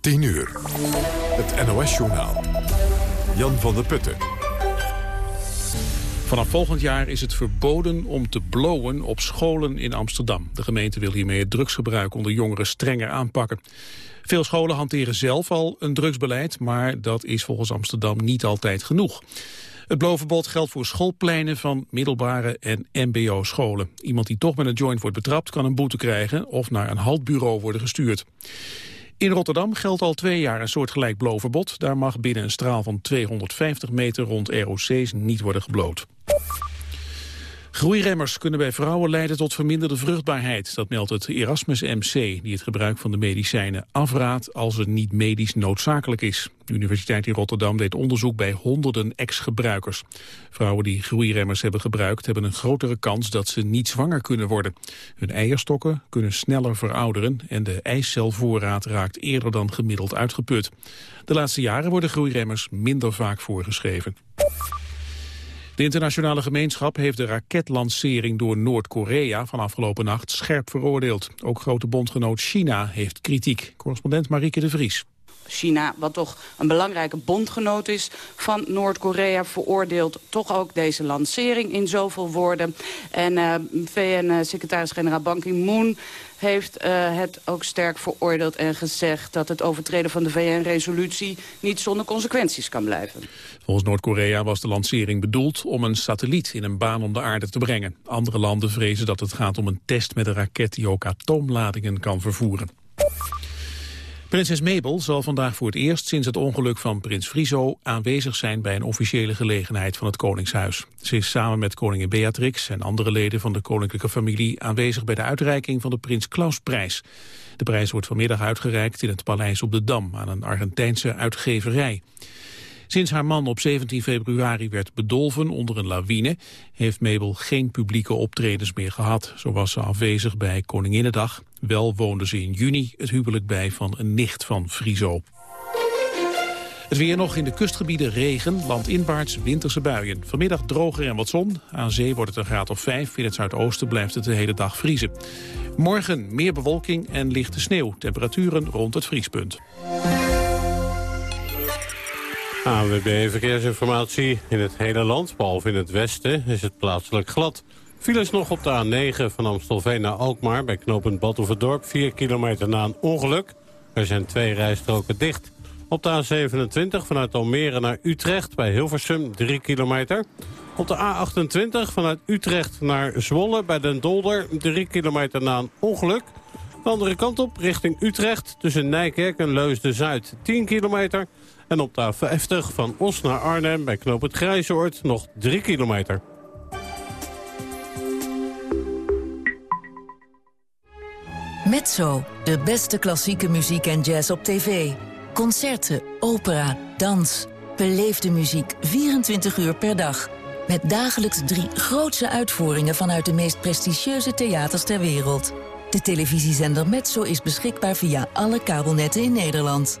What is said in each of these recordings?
10 uur. Het NOS-journaal. Jan van der Putten. Vanaf volgend jaar is het verboden om te blowen op scholen in Amsterdam. De gemeente wil hiermee het drugsgebruik onder jongeren strenger aanpakken. Veel scholen hanteren zelf al een drugsbeleid, maar dat is volgens Amsterdam niet altijd genoeg. Het blowverbod geldt voor schoolpleinen van middelbare en mbo-scholen. Iemand die toch met een joint wordt betrapt kan een boete krijgen of naar een haltbureau worden gestuurd. In Rotterdam geldt al twee jaar een soortgelijk blowverbod. Daar mag binnen een straal van 250 meter rond ROC's niet worden gebloot. Groeiremmers kunnen bij vrouwen leiden tot verminderde vruchtbaarheid. Dat meldt het Erasmus MC, die het gebruik van de medicijnen afraadt als het niet medisch noodzakelijk is. De Universiteit in Rotterdam deed onderzoek bij honderden ex-gebruikers. Vrouwen die groeiremmers hebben gebruikt hebben een grotere kans dat ze niet zwanger kunnen worden. Hun eierstokken kunnen sneller verouderen en de eicel-voorraad raakt eerder dan gemiddeld uitgeput. De laatste jaren worden groeiremmers minder vaak voorgeschreven. De internationale gemeenschap heeft de raketlancering door Noord-Korea van afgelopen nacht scherp veroordeeld. Ook grote bondgenoot China heeft kritiek. Correspondent Marieke de Vries. China, wat toch een belangrijke bondgenoot is van Noord-Korea... veroordeelt toch ook deze lancering in zoveel woorden. En uh, VN-secretaris-generaal Ban Ki-moon heeft uh, het ook sterk veroordeeld en gezegd... dat het overtreden van de VN-resolutie niet zonder consequenties kan blijven. Volgens Noord-Korea was de lancering bedoeld om een satelliet in een baan om de aarde te brengen. Andere landen vrezen dat het gaat om een test met een raket die ook atoomladingen kan vervoeren. Prinses Mabel zal vandaag voor het eerst sinds het ongeluk van prins Friso aanwezig zijn bij een officiële gelegenheid van het Koningshuis. Ze is samen met koningin Beatrix en andere leden van de koninklijke familie aanwezig bij de uitreiking van de Prins Klausprijs. De prijs wordt vanmiddag uitgereikt in het paleis op de Dam aan een Argentijnse uitgeverij. Sinds haar man op 17 februari werd bedolven onder een lawine... heeft Mabel geen publieke optredens meer gehad. Zo was ze afwezig bij Koninginnedag. Wel woonde ze in juni het huwelijk bij van een nicht van Friso. Het weer nog in de kustgebieden regen, landinwaarts winterse buien. Vanmiddag droger en wat zon. Aan zee wordt het een graad of 5. In het zuidoosten blijft het de hele dag vriezen. Morgen meer bewolking en lichte sneeuw. Temperaturen rond het vriespunt. AWB Verkeersinformatie. In het hele land, behalve in het westen, is het plaatselijk glad. Files nog op de A9 van Amstelveen naar Alkmaar... bij knooppunt Batuverdorp, 4 kilometer na een ongeluk. Er zijn twee rijstroken dicht. Op de A27 vanuit Almere naar Utrecht bij Hilversum, 3 kilometer. Op de A28 vanuit Utrecht naar Zwolle bij Den Dolder, 3 kilometer na een ongeluk. De andere kant op, richting Utrecht, tussen Nijkerk en Leusden-Zuid, 10 kilometer... En op de A50 van Os naar Arnhem bij Knoop het Grijzoord nog 3 kilometer. Mezzo, de beste klassieke muziek en jazz op tv. Concerten, opera, dans. Beleefde muziek 24 uur per dag. Met dagelijks drie grootse uitvoeringen vanuit de meest prestigieuze theaters ter wereld. De televisiezender Mezzo is beschikbaar via alle kabelnetten in Nederland.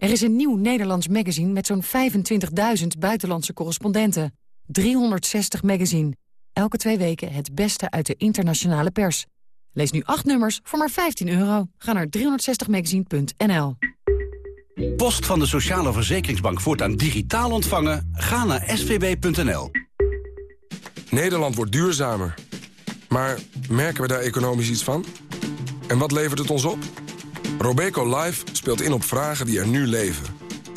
Er is een nieuw Nederlands magazine met zo'n 25.000 buitenlandse correspondenten. 360 magazine. Elke twee weken het beste uit de internationale pers. Lees nu acht nummers voor maar 15 euro. Ga naar 360magazine.nl. Post van de Sociale Verzekeringsbank voortaan digitaal ontvangen? Ga naar svb.nl. Nederland wordt duurzamer. Maar merken we daar economisch iets van? En wat levert het ons op? Robeco Live speelt in op vragen die er nu leven.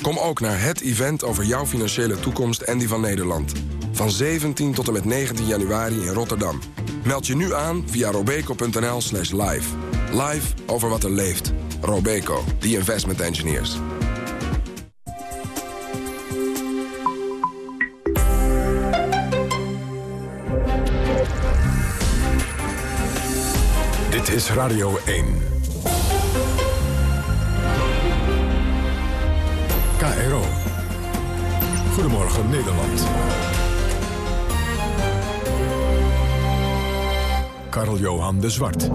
Kom ook naar het event over jouw financiële toekomst en die van Nederland. Van 17 tot en met 19 januari in Rotterdam. Meld je nu aan via robeco.nl slash live. Live over wat er leeft. Robeco, the investment engineers. Dit is Radio 1. KRO. Goedemorgen Nederland. Karl-Johan de Zwart.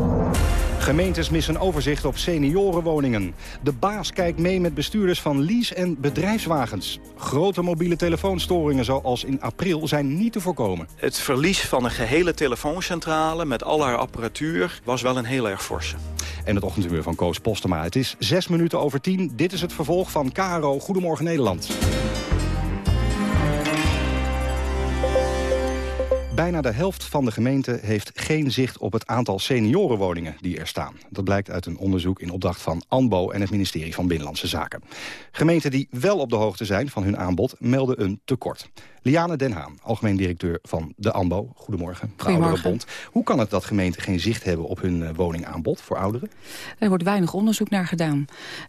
Gemeentes missen overzicht op seniorenwoningen. De baas kijkt mee met bestuurders van lease- en bedrijfswagens. Grote mobiele telefoonstoringen zoals in april zijn niet te voorkomen. Het verlies van een gehele telefooncentrale met al haar apparatuur was wel een heel erg forse. En het ochtendhumeur van Koos Postema. Het is zes minuten over tien. Dit is het vervolg van KRO Goedemorgen Nederland. Bijna de helft van de gemeente heeft geen zicht op het aantal seniorenwoningen die er staan. Dat blijkt uit een onderzoek in opdracht van ANBO en het ministerie van Binnenlandse Zaken. Gemeenten die wel op de hoogte zijn van hun aanbod melden een tekort. Liane Den Haan, algemeen directeur van de ANBO. Goedemorgen, de Ouderenbond. Hoe kan het dat gemeenten geen zicht hebben op hun uh, woningaanbod voor ouderen? Er wordt weinig onderzoek naar gedaan.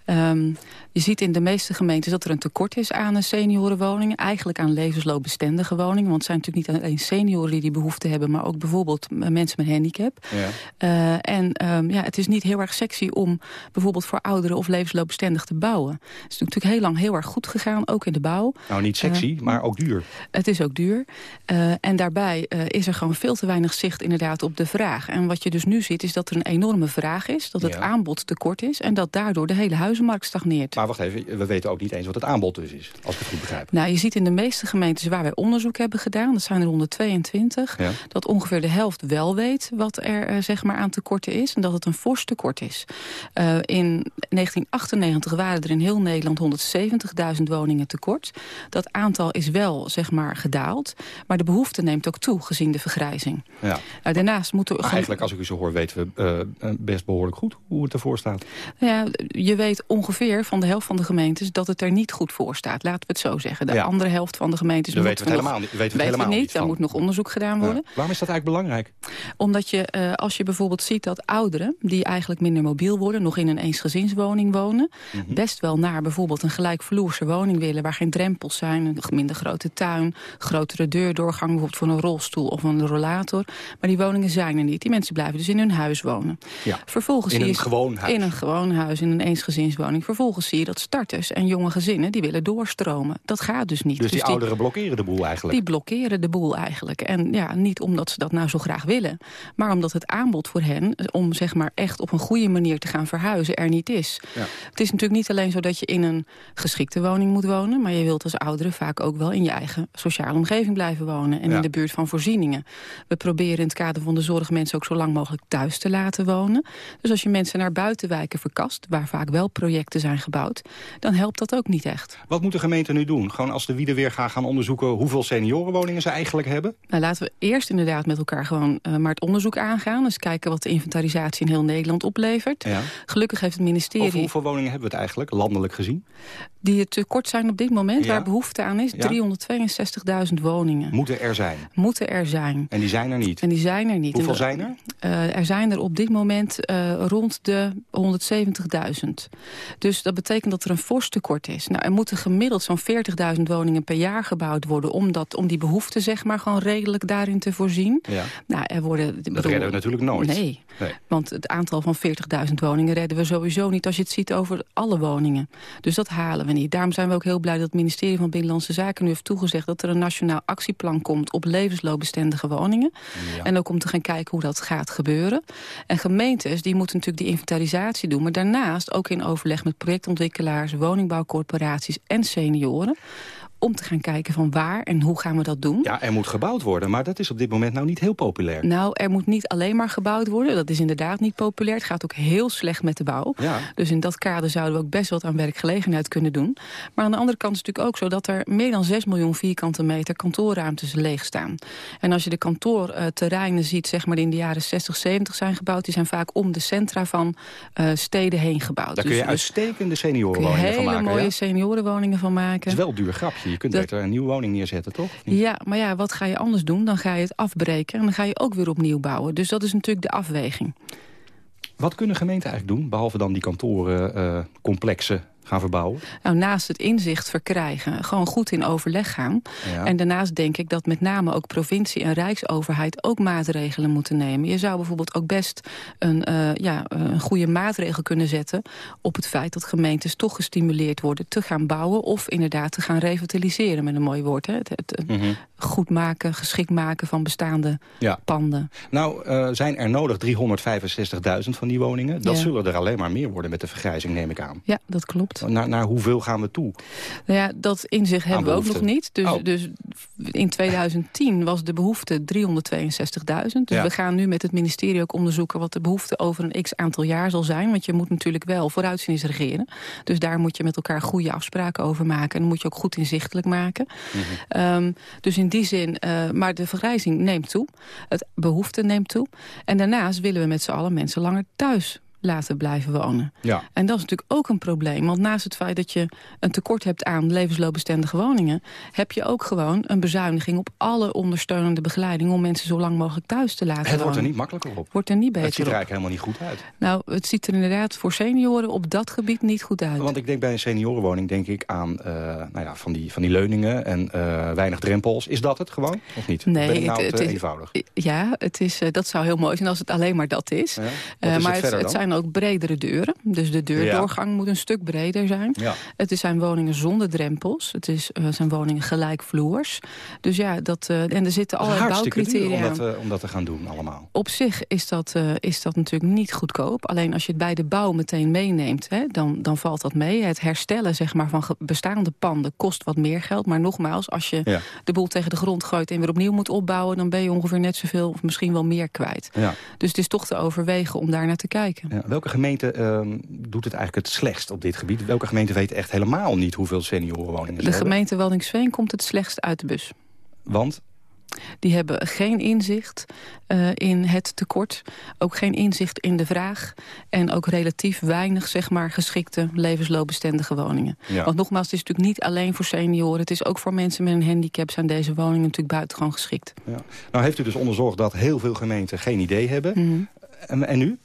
Um, je ziet in de meeste gemeentes dat er een tekort is aan seniorenwoningen. Eigenlijk aan levensloopbestendige woningen. Want het zijn natuurlijk niet alleen senioren die die behoefte hebben... maar ook bijvoorbeeld mensen met handicap. Ja. Uh, en um, ja, het is niet heel erg sexy om bijvoorbeeld voor ouderen... of levensloopbestendig te bouwen. Het is natuurlijk heel lang heel erg goed gegaan, ook in de bouw. Nou, niet sexy, uh, maar ook duur. Het is ook duur. Uh, en daarbij uh, is er gewoon veel te weinig zicht inderdaad op de vraag. En wat je dus nu ziet is dat er een enorme vraag is. Dat het ja. aanbod tekort is. En dat daardoor de hele huizenmarkt stagneert. Maar wacht even, we weten ook niet eens wat het aanbod dus is. Als ik het goed begrijp. Nou, je ziet in de meeste gemeentes waar wij onderzoek hebben gedaan. Dat zijn er 122. Ja. Dat ongeveer de helft wel weet wat er uh, zeg maar aan tekorten is. En dat het een fors tekort is. in 1998 waren er in heel Nederland 170.000 woningen tekort. Dat aantal is wel zeg maar gedaald. Maar de behoefte neemt ook toe, gezien de vergrijzing. Ja. Uh, daarnaast moeten we... Eigenlijk, als ik u zo hoor, weten we uh, best behoorlijk goed hoe het ervoor staat. Ja, je weet ongeveer van de helft van de gemeentes dat het er niet goed voor staat. Laten we het zo zeggen. De ja. andere helft van de gemeentes... Dat weten we het helemaal niet. Weten we, weten helemaal niet. Daar moet nog onderzoek gedaan worden. Ja. Waarom is dat eigenlijk belangrijk? Omdat je, uh, als je bijvoorbeeld ziet dat ouderen... die eigenlijk minder mobiel worden, nog in een eensgezinswoning wonen... Mm -hmm. best wel naar bijvoorbeeld een gelijkvloerse woning willen... waar geen drempels zijn, een minder grote tuin grotere deurdoorgang, bijvoorbeeld voor een rolstoel of een rollator. Maar die woningen zijn er niet. Die mensen blijven dus in hun huis wonen. Ja, Vervolgens in zie een je, gewoon huis. In een gewoon huis, in een eensgezinswoning. Vervolgens zie je dat starters en jonge gezinnen die willen doorstromen. Dat gaat dus niet. Dus die, dus die ouderen blokkeren de boel eigenlijk? Die blokkeren de boel eigenlijk. En ja, niet omdat ze dat nou zo graag willen. Maar omdat het aanbod voor hen, om zeg maar echt op een goede manier te gaan verhuizen, er niet is. Ja. Het is natuurlijk niet alleen zo dat je in een geschikte woning moet wonen. Maar je wilt als ouderen vaak ook wel in je eigen sociale omgeving blijven wonen. En Ja. in de buurt van voorzieningen. We proberen in het kader van de zorg mensen ook zo lang mogelijk thuis te laten wonen. Dus als je mensen naar buitenwijken verkast, waar vaak wel projecten zijn gebouwd, dan helpt dat ook niet echt. Wat moet de gemeente nu doen? Gewoon als de wieden weer gaan, gaan onderzoeken hoeveel seniorenwoningen ze eigenlijk hebben? Nou, laten we eerst inderdaad met elkaar gewoon uh, maar het onderzoek aangaan. Dus kijken wat de inventarisatie in heel Nederland oplevert. Ja. Gelukkig heeft het ministerie... Over hoeveel woningen hebben we het eigenlijk, landelijk gezien? Die tekort zijn op dit moment, Ja. waar behoefte aan is, Ja. 362.000 woningen. Moeten er zijn. Moeten er zijn. En die zijn er niet. En die zijn er niet. Hoeveel de- zijn er? Eh, er zijn er op dit moment eh, rond de 170.000. Dus dat betekent dat er een fors tekort is. Nou, er moeten gemiddeld zo'n 40.000 woningen per jaar gebouwd worden... Om, dat, om die behoefte zeg maar, gewoon redelijk daarin te voorzien. Ja. Nou, er worden, Dat bedoel- redden we natuurlijk nooit. Nee, Nee. want het aantal van 40.000 woningen redden we sowieso niet... als je het ziet over alle woningen. Dus dat halen we niet. Daarom zijn we ook heel blij dat het ministerie van Binnenlandse Zaken... nu heeft toegezegd dat er een nationaal actieplan komt... op levensloopbestendige woningen. Ja. En ook om te gaan kijken hoe dat gaat gebeuren. En gemeentes die moeten natuurlijk die inventarisatie doen... maar daarnaast ook in overleg met projectontwikkelaars... woningbouwcorporaties en senioren om te gaan kijken van waar en hoe gaan we dat doen. Ja, er moet gebouwd worden, maar dat is op dit moment nou niet heel populair. Nou, er moet niet alleen maar gebouwd worden. Dat is inderdaad niet populair. Het gaat ook heel slecht met de bouw. Ja. Dus in dat kader zouden we ook best wat aan werkgelegenheid kunnen doen. Maar aan de andere kant is het natuurlijk ook zo... dat er meer dan 6 miljoen vierkante meter kantoorruimtes leeg staan. En als je de kantoorterreinen ziet, zeg maar die in de jaren 60, 70 zijn gebouwd... die zijn vaak om de centra van uh, steden heen gebouwd. Daar kun je dus, uitstekende seniorenwoningen van maken. hele mooie ja? seniorenwoningen van maken. Het is wel een duur grapje. Je kunt Dat- beter een nieuwe woning neerzetten, toch? Ja, maar ja, wat ga je anders doen? Dan ga je het afbreken en dan ga je ook weer opnieuw bouwen. Dus dat is natuurlijk de afweging. Wat kunnen gemeenten eigenlijk doen, behalve dan die kantorencomplexen gaan verbouwen? Nou, naast het inzicht verkrijgen, gewoon goed in overleg gaan. Ja. En daarnaast denk ik dat met name ook provincie en rijksoverheid ook maatregelen moeten nemen. Je zou bijvoorbeeld ook best een, eh, ja, een goede maatregel kunnen zetten op het feit dat gemeentes toch gestimuleerd worden te gaan bouwen of inderdaad te gaan revitaliseren met een mooi woord. Hè? Het, het, Mhm. goed maken, geschikt maken van bestaande Ja. panden. Nou, eh, zijn er nodig 365.000 van die woningen. Dat Ja. zullen er alleen maar meer worden met de vergrijzing, neem ik aan. Ja, dat klopt. Naar, naar hoeveel gaan we toe? Nou ja, dat inzicht hebben we ook nog niet. Dus, Oh. dus in 2010 was de behoefte 362.000. Dus Ja. we gaan nu met het ministerie ook onderzoeken... wat de behoefte over een x-aantal jaar zal zijn. Want je moet natuurlijk wel vooruitziens regeren. Dus daar moet je met elkaar goede afspraken over maken. En dat moet je ook goed inzichtelijk maken. Ehm, dus in die zin, eh, maar de vergrijzing neemt toe. Het behoefte neemt toe. En daarnaast willen we met z'n allen mensen langer thuis laten blijven wonen. Ja. En dat is natuurlijk ook een probleem. Want naast het feit dat je een tekort hebt aan levensloopbestendige woningen... heb je ook gewoon een bezuiniging op alle ondersteunende begeleiding... om mensen zo lang mogelijk thuis te laten Het wordt er niet makkelijker op. Wordt er niet beter Het ziet er op. eigenlijk helemaal niet goed uit. Nou, het ziet er inderdaad voor senioren op dat gebied niet goed uit. Want ik denk bij een seniorenwoning denk ik aan eh, nou ja, van, die, van die leuningen en eh, weinig drempels. Is dat het gewoon? Of niet? Nee, ben ik nou het- te het is- eenvoudig? Ja, het is, eh, dat zou heel mooi zijn als het alleen maar dat is. Ja? Wat is het maar het, het dan? Zijn ook bredere deuren. Dus de deurdoorgang moet een stuk breder zijn. Ja. Het is- zijn woningen zonder drempels. Het is, eh, zijn woningen gelijkvloers. Dus ja, dat, eh, en er zitten allerlei bouwcriteria om dat, eh, om dat te gaan doen allemaal. Op zich is dat, is dat natuurlijk niet goedkoop. Alleen als je het bij de bouw meteen meeneemt, hè, dan, dan valt dat mee. Het herstellen zeg maar, van bestaande panden kost wat meer geld. Maar nogmaals, als je Ja. de boel tegen de grond gooit... en weer opnieuw moet opbouwen... dan ben je ongeveer net zoveel of misschien wel meer kwijt. Ja. Dus het is toch te overwegen om daar naar te kijken. Ja. Welke gemeente ehm, doet het eigenlijk het slechtst op dit gebied? Welke gemeente weet echt helemaal niet hoeveel seniorenwoningen ze De hebben? gemeente Waddinxveen komt het slechtst uit de bus. Want? Die hebben geen inzicht eh, in het tekort. Ook geen inzicht in de vraag. En ook relatief weinig zeg maar, geschikte levensloopbestendige woningen. Ja. Want nogmaals, het is natuurlijk niet alleen voor senioren. Het is ook voor mensen met een handicap zijn deze woningen natuurlijk buitengewoon geschikt. Ja. Nou heeft u dus onderzocht dat heel veel gemeenten geen idee hebben. Mhm. En, en nu?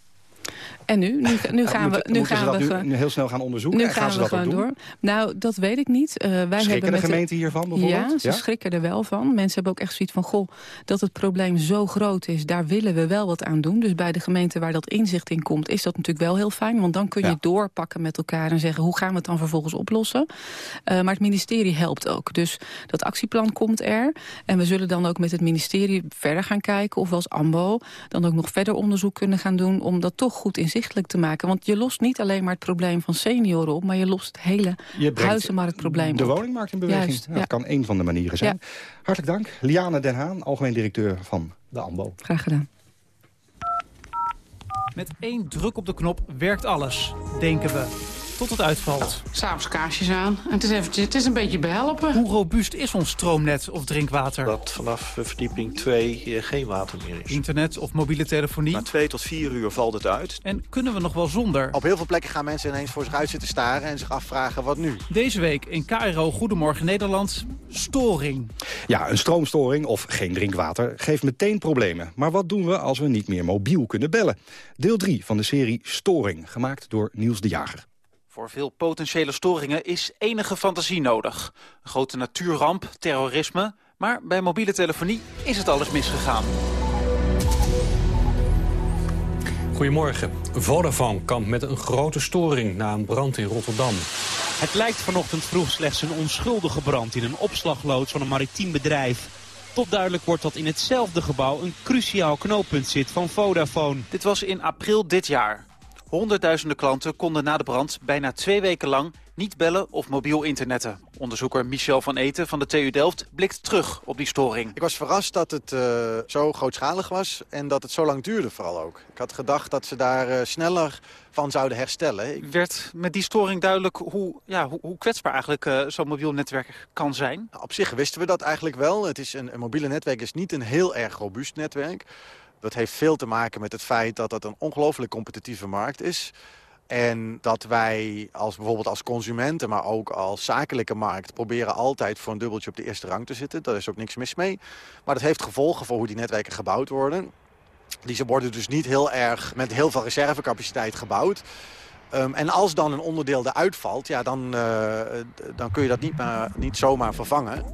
En nu? Nu, nu gaan we, nu gaan dat we nu, nu heel snel gaan onderzoeken? Nu en gaan, we dat gewoon doen? door. Nou, dat weet ik niet. Eh, wij Schrikken hebben de met gemeenten hiervan bijvoorbeeld? Ja, ze Ja? schrikken er wel van. Mensen hebben ook echt zoiets van... goh, dat het probleem zo groot is, daar willen we wel wat aan doen. Dus bij de gemeente waar dat inzicht in komt... is dat natuurlijk wel heel fijn. Want dan kun je Ja. doorpakken met elkaar en zeggen... hoe gaan we het dan vervolgens oplossen? Eh, maar het ministerie helpt ook. Dus dat actieplan komt er. En we zullen dan ook met het ministerie verder gaan kijken... of we als AMBO dan ook nog verder onderzoek kunnen gaan doen... om dat toch goed inzichtelijk te maken. Want je lost niet alleen maar het probleem van senioren op... maar je lost het hele Je huizenmarktprobleem de op. woningmarkt in beweging. Juist, Ja, ja. Dat kan één van de manieren zijn. Hartelijk dank. Liane Den Haan, algemeen directeur van de AMBO. Graag gedaan. Met één druk op de knop werkt alles, denken we. Tot het uitvalt. S'avonds kaarsjes aan. En het is, eventjes, het is een beetje behelpen. Hoe robuust is ons stroomnet of drinkwater? Dat vanaf verdieping 2 geen water meer is. Internet of mobiele telefonie? Na twee tot vier uur valt het uit. En kunnen we nog wel zonder? Op heel veel plekken gaan mensen ineens voor zich uit zitten staren... en zich afvragen wat nu. Deze week in KRO Goedemorgen Nederland, storing. Ja, een stroomstoring of geen drinkwater geeft meteen problemen. Maar wat doen we als we niet meer mobiel kunnen bellen? Deel 3 van de serie Storing, gemaakt door Niels de Jager. Voor veel potentiële storingen is enige fantasie nodig. Een grote natuurramp, terrorisme... maar bij mobiele telefonie is het alles misgegaan. Goedemorgen. Vodafone kampt met een grote storing na een brand in Rotterdam. Het lijkt vanochtend vroeg slechts een onschuldige brand in een opslagloods van een maritiem bedrijf. Tot duidelijk wordt dat in hetzelfde gebouw een cruciaal knooppunt zit van Vodafone. Dit was in april dit jaar. Honderdduizenden klanten konden na de brand bijna twee weken lang niet bellen of mobiel internetten. Onderzoeker Michel van Eten van de TU Delft blikt terug op die storing. Ik was verrast dat het uh, zo grootschalig was en dat het zo lang duurde vooral ook. Ik had gedacht dat ze daar uh, sneller van zouden herstellen. Werd met die storing duidelijk hoe, ja, hoe, hoe kwetsbaar eigenlijk uh, zo'n mobiel netwerk kan zijn? Op zich wisten we dat eigenlijk wel. Het is een, een mobiele netwerk is niet een heel erg robuust netwerk. Dat heeft veel te maken met het feit dat het een ongelooflijk competitieve markt is. En dat wij als, bijvoorbeeld als consumenten, maar ook als zakelijke markt... proberen altijd voor een dubbeltje op de eerste rang te zitten. Daar is ook niks mis mee. Maar dat heeft gevolgen voor hoe die netwerken gebouwd worden. Die worden dus niet heel erg met heel veel reservecapaciteit gebouwd. Um, en als dan een onderdeel eruit valt, ja, dan, uh, dan kun je dat niet, maar, niet zomaar vervangen.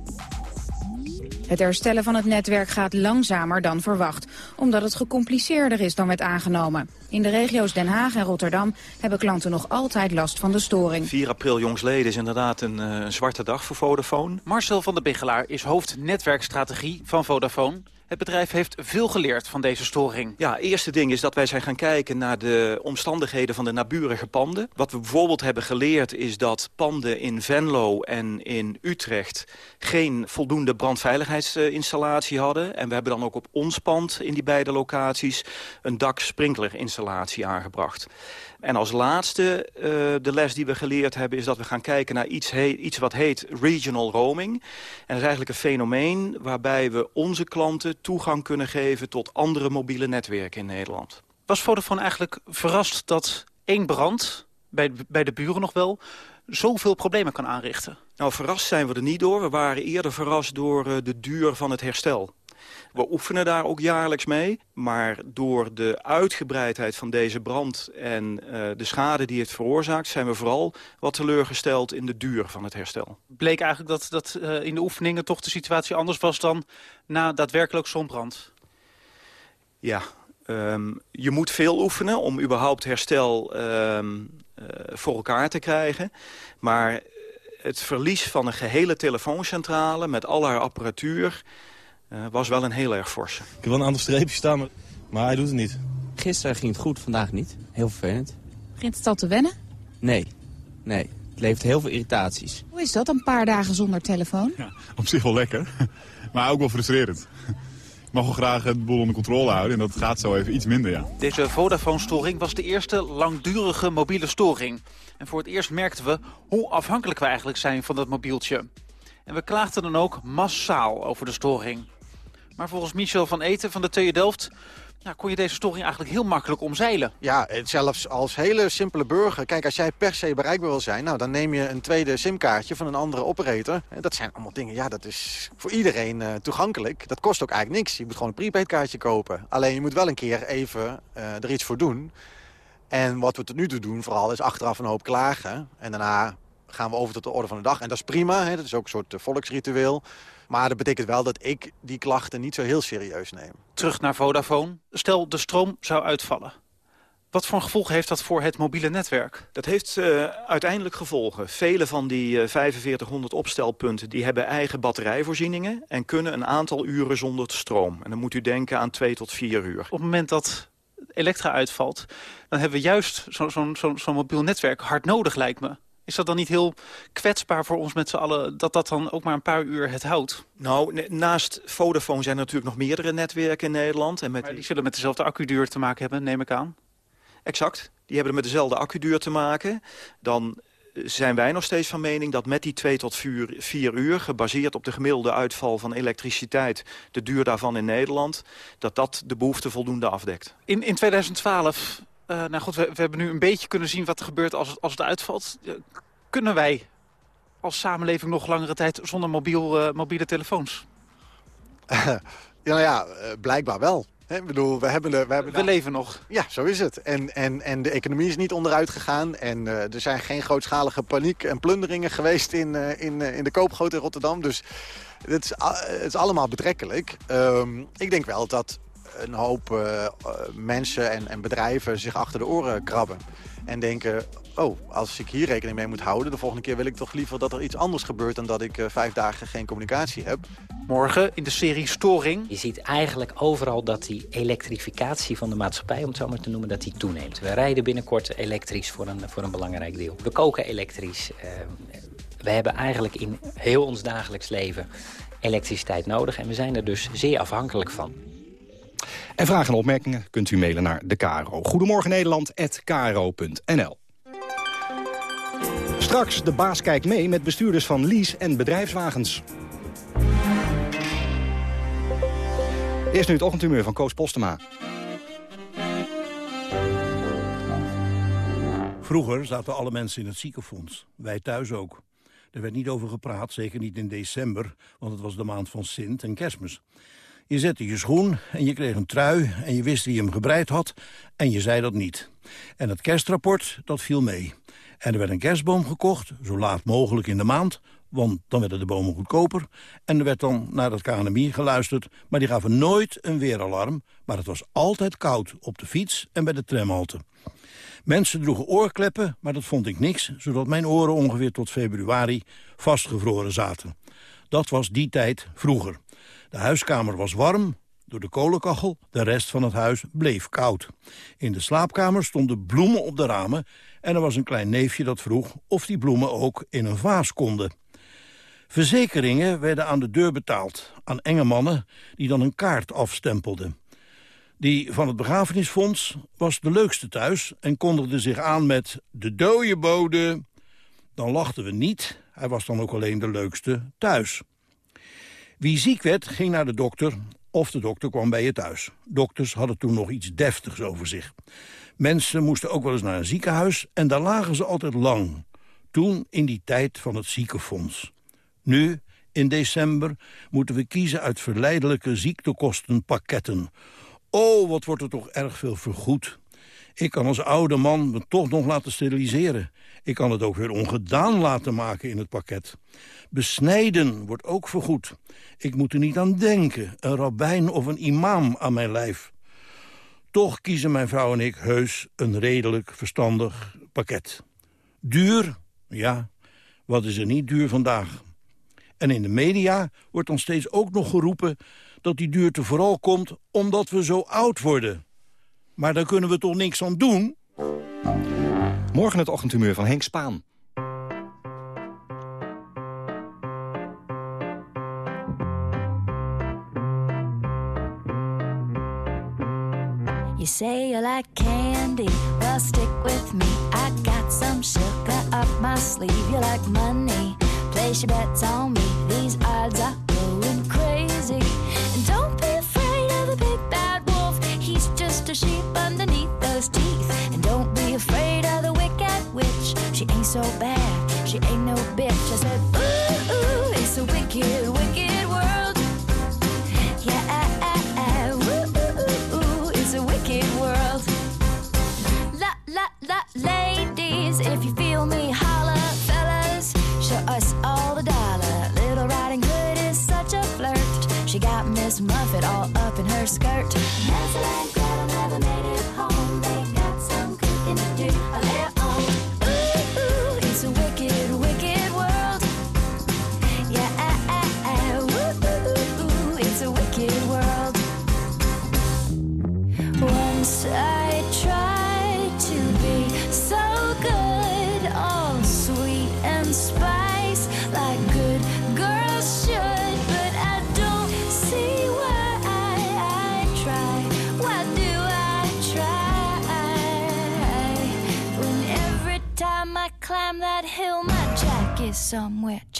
Het herstellen van het netwerk gaat langzamer dan verwacht, omdat het gecompliceerder is dan werd aangenomen. In de regio's Den Haag en Rotterdam hebben klanten nog altijd last van de storing. 4 april jongsleden is inderdaad een, uh, een zwarte dag voor Vodafone. Marcel van der Biggelaar is hoofd netwerkstrategie van Vodafone. Het bedrijf heeft veel geleerd van deze storing. Ja, eerste ding is dat wij zijn gaan kijken naar de omstandigheden van de naburige panden. Wat we bijvoorbeeld hebben geleerd is dat panden in Venlo en in Utrecht geen voldoende brandveiligheidsinstallatie hadden. En we hebben dan ook op ons pand in die beide locaties een daksprinkler-installatie aangebracht. En als laatste, uh, de les die we geleerd hebben... is dat we gaan kijken naar iets, iets wat heet regional roaming. En dat is eigenlijk een fenomeen waarbij we onze klanten toegang kunnen geven... tot andere mobiele netwerken in Nederland. Was Vodafone eigenlijk verrast dat één brand, bij, bij de buren nog wel... zoveel problemen kan aanrichten? Nou, verrast zijn we er niet door. We waren eerder verrast door uh, de duur van het herstel. We oefenen daar ook jaarlijks mee. Maar door de uitgebreidheid van deze brand en uh, de schade die het veroorzaakt... zijn we vooral wat teleurgesteld in de duur van het herstel. Bleek eigenlijk dat, dat uh, in de oefeningen toch de situatie anders was... dan na daadwerkelijk zo'n brand? Ja, um, je moet veel oefenen om überhaupt herstel um, uh, voor elkaar te krijgen. Maar het verlies van een gehele telefooncentrale met al haar apparatuur... Uh, was wel een heel erg forse. Ik heb wel een aantal streepjes staan, maar, maar hij doet het niet. Gisteren ging het goed, vandaag niet. Heel vervelend. Begint het al te wennen? Nee, nee. Het levert heel veel irritaties. Hoe is dat, een paar dagen zonder telefoon? Ja, op zich wel lekker, maar ook wel frustrerend. Ik mag wel graag het boel onder controle houden en dat gaat zo even iets minder, ja. Deze Vodafone-storing was de eerste langdurige mobiele storing. En voor het eerst merkten we hoe afhankelijk we eigenlijk zijn van dat mobieltje. En we klaagden dan ook massaal over de storing. Maar volgens Michel van Eten van de TU Delft... Kon je deze storing eigenlijk heel makkelijk omzeilen. Ja, zelfs als hele simpele burger. Kijk, als jij per se bereikbaar wil zijn... Nou, dan neem je een tweede simkaartje van een andere operator. Dat zijn allemaal dingen, ja, dat is voor iedereen uh, toegankelijk. Dat kost ook eigenlijk niks. Je moet gewoon een prepaid kaartje kopen. Alleen je moet wel een keer even uh, er iets voor doen. En wat we tot nu toe doen vooral is achteraf een hoop klagen. En daarna gaan we over tot de orde van de dag. En dat is prima, hè? dat is ook een soort volksritueel. Maar dat betekent wel dat ik die klachten niet zo heel serieus neem. Terug naar Vodafone. Stel, de stroom zou uitvallen. Wat voor gevolgen heeft dat voor het mobiele netwerk? Dat heeft uh, uiteindelijk gevolgen. Vele van die uh, 4500 opstelpunten die hebben eigen batterijvoorzieningen... en kunnen een aantal uren zonder stroom. En dan moet u denken aan 2 tot 4 uur. Op het moment dat elektra uitvalt... dan hebben we juist zo'n zo, zo, zo mobiel netwerk hard nodig, lijkt me. Is dat dan niet heel kwetsbaar voor ons met z'n allen... dat dat dan ook maar een paar uur het houdt? Nou, naast Vodafone zijn er natuurlijk nog meerdere netwerken in Nederland. En met maar die zullen met dezelfde accuduur te maken hebben, neem ik aan. Exact. Die hebben met dezelfde accuduur te maken. Dan zijn wij nog steeds van mening dat met die 2 tot 4 uur... gebaseerd op de gemiddelde uitval van elektriciteit... de duur daarvan in Nederland... dat dat de behoefte voldoende afdekt. In, in 2012 uh, nou goed, we, we, hebben nu een beetje kunnen zien wat er gebeurt als het, als het uitvalt. Kunnen wij als samenleving nog langere tijd zonder mobiel, uh, mobiele telefoons? ja, nou ja, blijkbaar wel. He, ik bedoel, we, hebben de, we, hebben we leven nog. Ja, zo is het. En, en, en de economie is niet onderuit gegaan. En uh, er zijn geen grootschalige paniek en plunderingen geweest in, uh, in, uh, in de koopgoot in Rotterdam. Dus het is, het is allemaal betrekkelijk. Um, ik denk wel dat een hoop uh, mensen en, en bedrijven zich achter de oren krabben. En denken, oh, als ik hier rekening mee moet houden... de volgende keer wil ik toch liever dat er iets anders gebeurt... dan dat ik uh, vijf dagen geen communicatie heb. Morgen in de serie Storing. Je ziet eigenlijk overal dat die elektrificatie van de maatschappij... om het zo maar te noemen, dat die toeneemt. We rijden binnenkort elektrisch voor een, voor een belangrijk deel. We koken elektrisch. Uh, we hebben eigenlijk in heel ons dagelijks leven elektriciteit nodig. En we zijn er dus zeer afhankelijk van. En vragen en opmerkingen kunt u mailen naar de KRO. Goedemorgen Nederland@kro.nl. Straks, de baas kijkt mee met bestuurders van lease- en bedrijfswagens. Eerst nu het ochtendhumeur van Koos Postema. Vroeger zaten alle mensen in het ziekenfonds. Wij thuis ook. Er werd niet over gepraat, zeker niet in december, want het was de maand van Sint en Kerstmis. Je zette je schoen en je kreeg een trui en je wist wie hem gebreid had en je zei dat niet. En het kerstrapport, dat viel mee. En er werd een kerstboom gekocht, zo laat mogelijk in de maand, want dan werden de bomen goedkoper. En er werd dan naar het KNMI geluisterd, maar die gaven nooit een weeralarm. Maar het was altijd koud, op de fiets en bij de tramhalte. Mensen droegen oorkleppen, maar dat vond ik niks... zodat mijn oren ongeveer tot februari vastgevroren zaten. Dat was die tijd vroeger. De huiskamer was warm, door de kolenkachel. De rest van het huis bleef koud. In de slaapkamer stonden bloemen op de ramen... en er was een klein neefje dat vroeg of die bloemen ook in een vaas konden. Verzekeringen werden aan de deur betaald aan enge mannen... die dan een kaart afstempelden. Die van het begrafenisfonds was de leukste thuis... en kondigde zich aan met de dode bode. Dan lachten we niet, hij was dan ook alleen de leukste thuis. Wie ziek werd, ging naar de dokter of de dokter kwam bij je thuis. Dokters hadden toen nog iets deftigs over zich. Mensen moesten ook wel eens naar een ziekenhuis en daar lagen ze altijd lang. Toen in die tijd van het ziekenfonds. Nu, in december, moeten we kiezen uit verleidelijke ziektekostenpakketten... Oh, wat wordt er toch erg veel vergoed. Ik kan als oude man me toch nog laten steriliseren. Ik kan het ook weer ongedaan laten maken in het pakket. Besnijden wordt ook vergoed. Ik moet er niet aan denken, een rabbijn of een imam aan mijn lijf. Toch kiezen mijn vrouw en ik heus een redelijk verstandig pakket. Duur? Ja, wat is er niet duur vandaag? En in de media wordt dan steeds ook nog geroepen dat die duurte vooral komt omdat we zo oud worden. Maar daar kunnen we toch niks aan doen? Morgen het ochtendhumeur van Henk Spaan. You say you like candy, well stick with me. I got some sugar up my sleeve. You like money, place your bets on me. These odds are so bad, she ain't no bitch. I said, ooh, ooh it's a wicked, wicked world. Yeah, ooh, ooh, ooh, it's a wicked world. La, la, la, ladies, if you feel me, holla, fellas, show us all the dollar. Little Riding Hood is such a flirt. She got Miss Muffet all up in her skirt.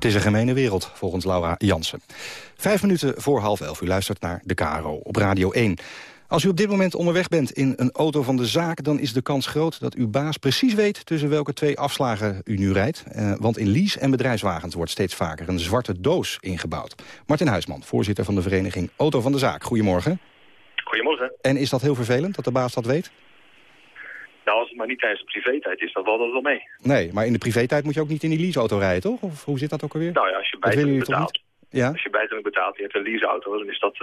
Het is een gemene wereld, volgens Laura Jansen. Vijf minuten voor half elf. U luistert naar de KRO op Radio 1. Als u op dit moment onderweg bent in een auto van de zaak... dan is de kans groot dat uw baas precies weet... tussen welke twee afslagen u nu rijdt. Eh, want in lease- en bedrijfswagens wordt steeds vaker een zwarte doos ingebouwd. Martin Huisman, voorzitter van de vereniging Auto van de Zaak. Goedemorgen. Goedemorgen. En is dat heel vervelend dat de baas dat weet? Nou, als het maar niet tijdens de privé-tijd is, dan valt dat wel mee. Nee, maar in de privé-tijd moet je ook niet in die leaseauto rijden, toch? Of hoe zit dat ook alweer? Nou ja, als je bijtelling betaalt? Ja? als je bijtelling betaalt en je hebt een leaseauto, dan is dat, eh,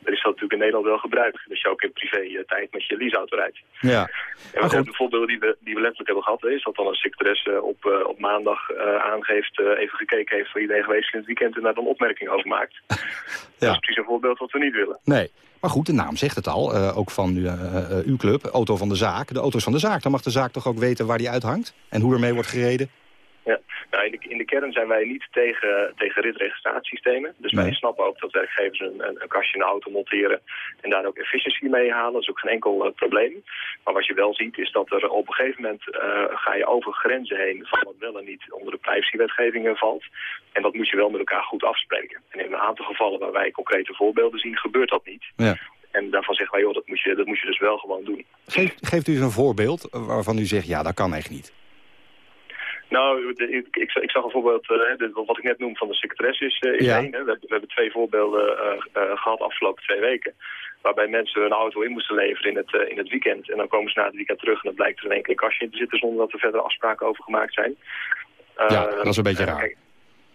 dan is dat natuurlijk in Nederland wel gebruikt. Dat je ook in privé-tijd met je leaseauto rijdt. Ja. En wat de voorbeelden die we, die we letterlijk hebben gehad, is dat dan een secretaresse op, eh, op maandag eh, aangeeft, even gekeken heeft voor iedereen geweest in het weekend en daar dan opmerking over maakt. Dat is precies een voorbeeld wat we niet willen. Nee. Maar goed, de naam zegt het al, eh, ook van uh, uw club, Auto van de Zaak. De auto's van de zaak, dan mag de zaak toch ook weten waar die uithangt? En hoe ermee wordt gereden? Nou, in, de, in de kern zijn wij niet tegen, tegen ritregistratiesystemen. Dus wij snappen ook dat werkgevers een, een, een kastje in de auto monteren en daar ook efficiëntie mee halen. Dat is ook geen enkel eh, probleem. Maar wat je wel ziet is dat er op een gegeven moment eh, ga je over grenzen heen van wat wel en niet onder de privacywetgevingen valt. En dat moet je wel met elkaar goed afspreken. En in een aantal gevallen waar wij concrete voorbeelden zien, gebeurt dat niet. Ja. En daarvan zeggen wij, joh, dat moet je, dat moet je dus wel gewoon doen. Geef, geeft u eens een voorbeeld waarvan u zegt, ja, dat kan echt niet. Nou, ik, ik, ik zag een voorbeeld, eh, de- wat ik net noem van de secretaresse is, eh, is Ja. één. Hè. We, hebben- we hebben twee voorbeelden eh, eh, gehad afgelopen twee weken. Waarbij mensen hun auto in moesten leveren in het, eh, in het weekend. En dan komen ze na het weekend terug en dan blijkt er in één keer een kastje in te zitten zonder dat er verdere afspraken over gemaakt zijn. Ja, Eh, dat is een beetje eh, raar. kijk,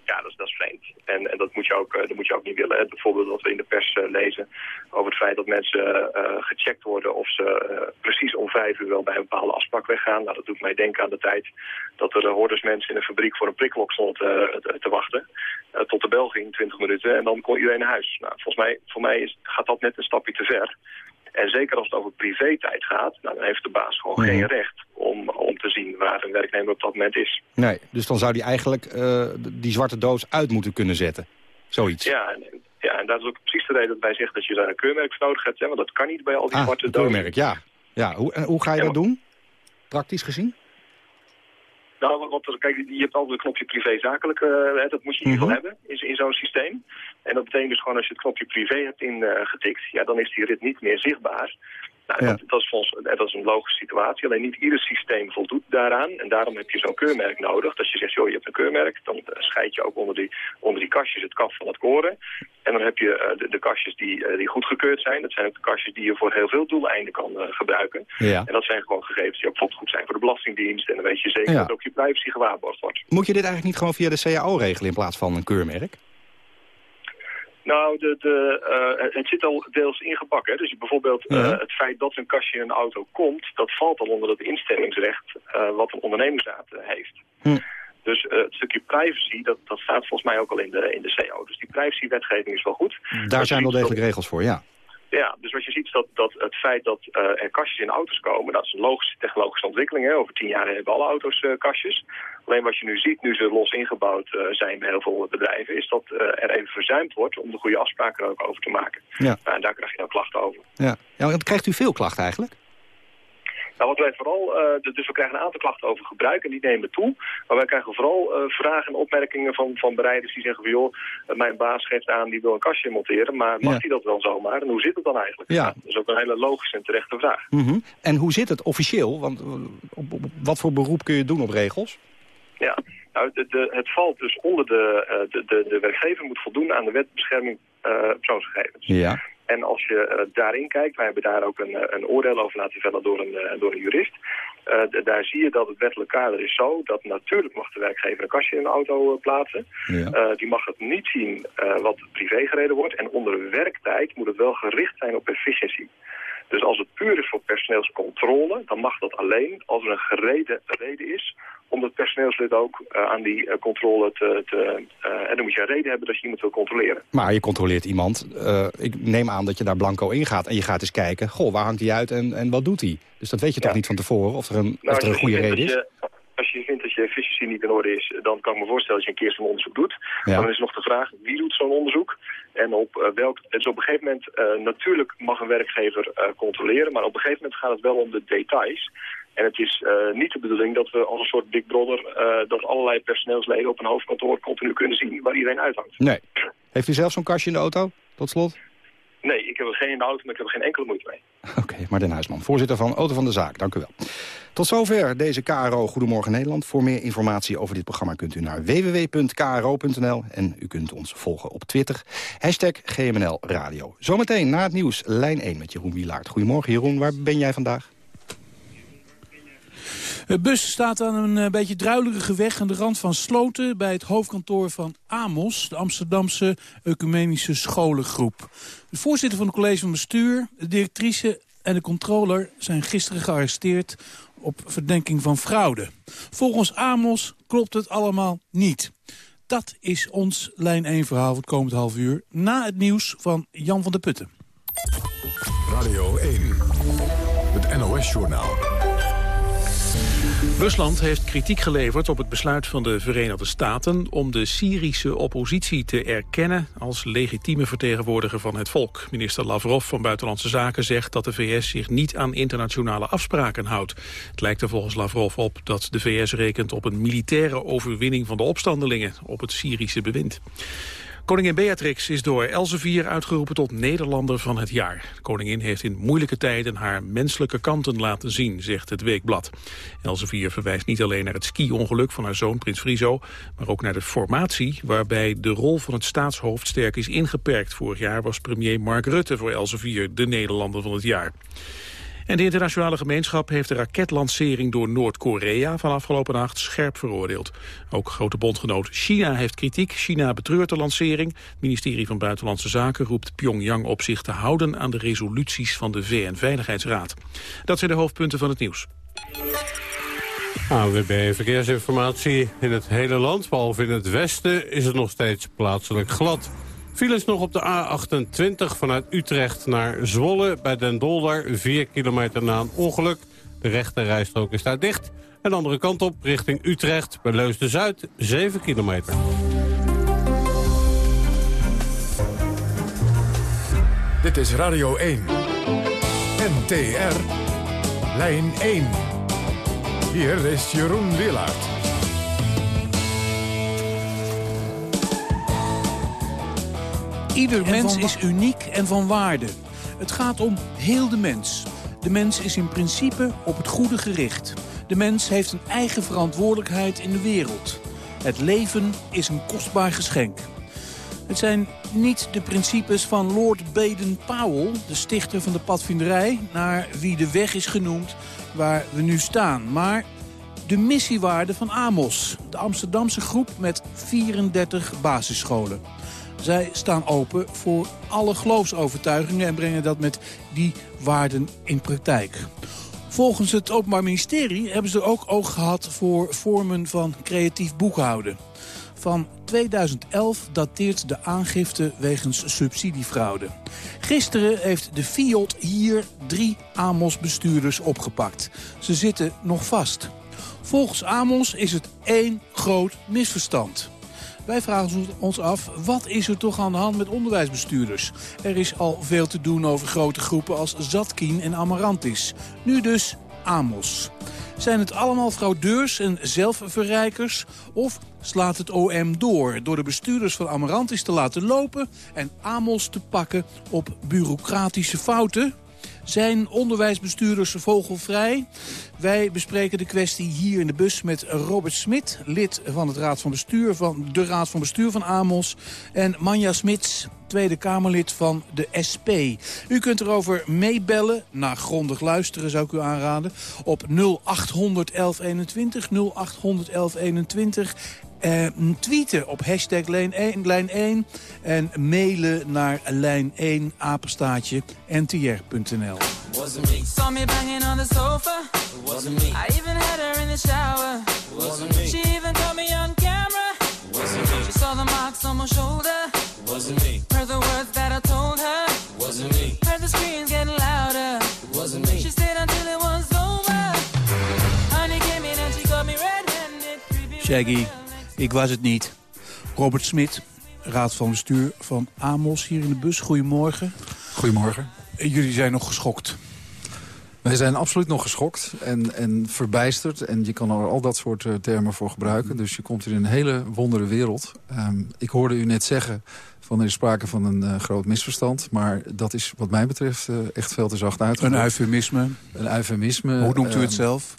ja, dat dat is vreemd. En, en dat, moet je ook, eh, dat moet je ook niet willen. Bijvoorbeeld wat we in de pers eh, lezen over het feit dat mensen eh, gecheckt worden of ze precies om vijf uur wel bij een bepaalde afspraak weggaan. Nou, dat doet mij denken aan de tijd dat er uh, hordersmensen in een fabriek voor een prikklok stonden eh, te, te wachten. Tot de bel ging, 20 minuten, en dan kon iedereen naar huis. Nou, volgens mij, voor mij is, gaat dat net een stapje te ver. En zeker als het over privé-tijd gaat, nou, dan heeft de baas gewoon Mhm. geen recht om, om te zien waar een werknemer op dat moment is. Nee, dus dan zou die eigenlijk eh, die zwarte doos uit moeten kunnen zetten. Zoiets. Ja, en, ja, en dat is ook precies de reden dat wij zeggen dat je daar een keurmerk voor nodig hebt. Hè, want dat kan niet bij al die Ah, zwarte een dozen. keurmerk, ja. ja hoe, en hoe ga je Ja, dat doen? Praktisch gezien? Nou, want- want kijk, je hebt altijd een knopje privé-zakelijk, eh, dat moet je in ieder geval Mhm. hebben in, in zo'n systeem. En dat betekent dus gewoon als je het knopje privé hebt ingetikt, ja, dan is die rit niet meer zichtbaar. Nou, Ja. dat, dat, is voor ons, eh, dat is een logische situatie, alleen niet ieder systeem voldoet daaraan. En daarom heb je zo'n keurmerk nodig. Dat je zegt, joh, je hebt een keurmerk, dan eh, scheid je ook onder die, onder die kastjes het kaf van het koren. En dan heb je eh, de, de kastjes die, eh, die goedgekeurd zijn. Dat zijn ook de kastjes die je voor heel veel doeleinden kan gebruiken. Ja. En dat zijn gewoon gegevens die ook bijvoorbeeld goed zijn voor de Belastingdienst. En dan weet je zeker Ja. dat ook je privacy gewaarborgd wordt. Moet je dit eigenlijk niet gewoon via de CAO regelen in plaats van een keurmerk? Nou, de, de, eh, het zit al deels ingebakken. Hè. Dus bijvoorbeeld eh, het feit dat een kastje in een auto komt... dat valt al onder het instemmingsrecht eh, wat een ondernemingsraad heeft. Hm. Dus het stukje privacy, dat, dat staat volgens mij ook al in de, in de CO. Dus die privacywetgeving is wel goed. Daar zijn wel degelijk regels voor, ja. Ja, dus wat je ziet is dat, dat het feit dat eh, er kastjes in auto's komen, dat is een logische technologische ontwikkeling. Hè. Over tien jaar hebben alle auto's eh, kastjes. Alleen wat je nu ziet, nu ze los ingebouwd eh, zijn bij heel veel bedrijven, is dat er even verzuimd wordt om de goede afspraken er ook over te maken. Ja. En daar krijg je dan klachten over. Ja. ja want krijgt u veel klachten eigenlijk? Nou, wat wij vooral, eh, dus we krijgen een aantal klachten over gebruik en die nemen toe. Maar wij krijgen vooral eh, vragen en opmerkingen van, van bereiders die zeggen van joh, eh, mijn baas geeft aan die wil een kastje monteren, maar mag Ja. hij dat wel zomaar? En hoe zit het dan eigenlijk? Ja. Dat is ook een hele logische en terechte vraag. Mhm. En hoe zit het officieel? Want op, op- wat voor beroep kun je doen op regels? Ja, nou, de, de, het valt dus onder de, de, de, de werkgever moet voldoen aan de wet bescherming eh, persoonsgegevens. Ja. En als je eh, daarin kijkt, wij hebben daar ook een, eh, een oordeel over laten vellen door een, eh, door een jurist. Daar zie je dat het wettelijk kader is zo dat natuurlijk mag de werkgever een kastje in een auto plaatsen. Ja. Die mag het niet zien wat privé gereden wordt. En onder werktijd moet het wel gericht zijn op efficiëntie. Dus als het puur is voor personeelscontrole, dan mag dat alleen als er een gereden reden is om het personeelslid ook eh, aan die eh, controle te... te eh, en dan moet je een reden hebben dat je iemand wil controleren. Maar je controleert iemand. ik neem aan dat je daar blanco in gaat en je gaat eens kijken... goh, waar hangt hij uit en, en wat doet hij? Dus dat weet je toch niet van tevoren of er een, Nou, of er een je goede reden is? dat je- Als je vindt dat je efficiëntie niet in orde is, dan kan ik me voorstellen dat je een keer zo'n onderzoek doet. Maar dan is nog de vraag, wie doet zo'n onderzoek? En op uh, welk... Dus op een gegeven moment, uh, natuurlijk mag een werkgever uh, controleren, maar op een gegeven moment gaat het wel om de details. En het is uh, niet de bedoeling dat we als een soort Big Brother... Dat allerlei personeelsleden op een hoofdkantoor continu kunnen zien waar iedereen uithangt. Nee. Heeft u zelf zo'n kastje in de auto, tot slot? Nee, ik heb er geen in de auto, maar ik heb er geen enkele moeite mee. Oké, okay, Martin Huisman, voorzitter van Auto van de Zaak. Dank u wel. Tot zover deze KRO Goedemorgen Nederland. Voor meer informatie over dit programma kunt u naar www.kro.nl. En u kunt ons volgen op Twitter. Hashtag GMNL Radio. Zometeen na het nieuws, lijn 1 met Jeroen Wielaert. Goedemorgen Jeroen, waar ben jij vandaag? De bus staat aan een uh, beetje druilerige weg aan de rand van Sloten... bij het hoofdkantoor van AMOS, de Amsterdamse Ecumenische Scholengroep. De voorzitter van het college van bestuur, de directrice en de controller... zijn gisteren gearresteerd op verdenking van fraude. Volgens AMOS klopt het allemaal niet. Dat is ons lijn 1 verhaal voor het komend half uur... na het nieuws van Jan van der Putten. Radio 1, het NOS-journaal. Rusland heeft kritiek geleverd op het besluit van de Verenigde Staten... om de Syrische oppositie te erkennen als legitieme vertegenwoordiger van het volk. Minister Lavrov van Buitenlandse Zaken zegt dat de VS zich niet aan internationale afspraken houdt. Het lijkt er volgens Lavrov op dat de VS rekent op een militaire overwinning van de opstandelingen op het Syrische bewind. Koningin Beatrix is door Elsevier uitgeroepen tot Nederlander van het jaar. De koningin heeft in moeilijke tijden haar menselijke kanten laten zien, zegt het Weekblad. Elsevier verwijst niet alleen naar het ski-ongeluk van haar zoon Prins Friso, maar ook naar de formatie waarbij de rol van het staatshoofd sterk is ingeperkt. Vorig jaar was premier Mark Rutte voor Elsevier de Nederlander van het jaar. En de internationale gemeenschap heeft de raketlancering door Noord-Korea van afgelopen nacht scherp veroordeeld. Ook grote bondgenoot China heeft kritiek. China betreurt de lancering. Het ministerie van Buitenlandse Zaken roept Pyongyang op zich te houden aan de resoluties van de VN-veiligheidsraad. Dat zijn de hoofdpunten van het nieuws. AWB Verkeersinformatie in het hele land, behalve in het westen, is het nog steeds plaatselijk glad. Files nog op de A28 vanuit Utrecht naar Zwolle bij Den Dolder. 4 kilometer na een ongeluk. De rechte rijstrook is daar dicht. En de andere kant op richting Utrecht bij Leusden-Zuid 7 kilometer. Dit is Radio 1. NTR. Lijn 1. Hier is Jeroen Willaert. Ieder mens is uniek en van waarde. Het gaat om heel de mens. De mens is in principe op het goede gericht. De mens heeft een eigen verantwoordelijkheid in de wereld. Het leven is een kostbaar geschenk. Het zijn niet de principes van Lord Baden-Powell, de stichter van de padvinderij... naar wie de weg is genoemd waar we nu staan. Maar de missiewaarde van AMOS, de Amsterdamse groep met 34 basisscholen. Zij staan open voor alle geloofsovertuigingen en brengen dat met die waarden in praktijk. Volgens het Openbaar Ministerie hebben ze ook oog gehad voor vormen van creatief boekhouden. Van 2011 dateert de aangifte wegens subsidiefraude. Gisteren heeft de FIOD hier drie AMOS-bestuurders opgepakt. Ze zitten nog vast. Volgens AMOS is het één groot misverstand. Wij vragen ons af, wat is er toch aan de hand met onderwijsbestuurders? Er is al veel te doen over grote groepen als Zatkin en Amarantis. Nu dus Amos. Zijn het allemaal fraudeurs en zelfverrijkers? Of slaat het OM door door de bestuurders van Amarantis te laten lopen... en Amos te pakken op bureaucratische fouten? Zijn onderwijsbestuurders vogelvrij? Wij bespreken de kwestie hier in de bus met Robert Smit, lid van, het raad van, bestuur van de Raad van Bestuur van AMOS. En Manja Smits, Tweede Kamerlid van de SP. U kunt erover meebellen, naar grondig luisteren zou ik u aanraden, op 0800 1121, 0800 1121. Uh, tweeten op hashtag lijn 1, lijn 1 en mailen naar lijn 1 apenstaatje ntr.nl. Wasn't me. Saw me banging on the sofa. Wasn't me. I even had her in the shower. Wasn't me. She even caught me on camera. Wasn't me. She saw the marks on my shoulder. Wasn't me. Heard the words that I told her. Wasn't me. Heard the screams getting louder. Wasn't me. She stayed until it was over. Honey came in and she got me red-handed. Shaggy, ik was het niet. Robert Smit, raad van bestuur van Amos hier in de bus. Goedemorgen. Goedemorgen. En jullie zijn nog geschokt. Wij zijn absoluut nog geschokt en, en verbijsterd. En je kan er al dat soort eh, termen voor gebruiken. Dus je komt in een hele wondere wereld. Ehm, ik hoorde u net zeggen van er is sprake van een eh, groot misverstand. Maar dat is wat mij betreft eh, echt veel te zacht uitgedrukt. Een eufemisme. Een eufemisme. Hoe noemt u het Ehm, zelf?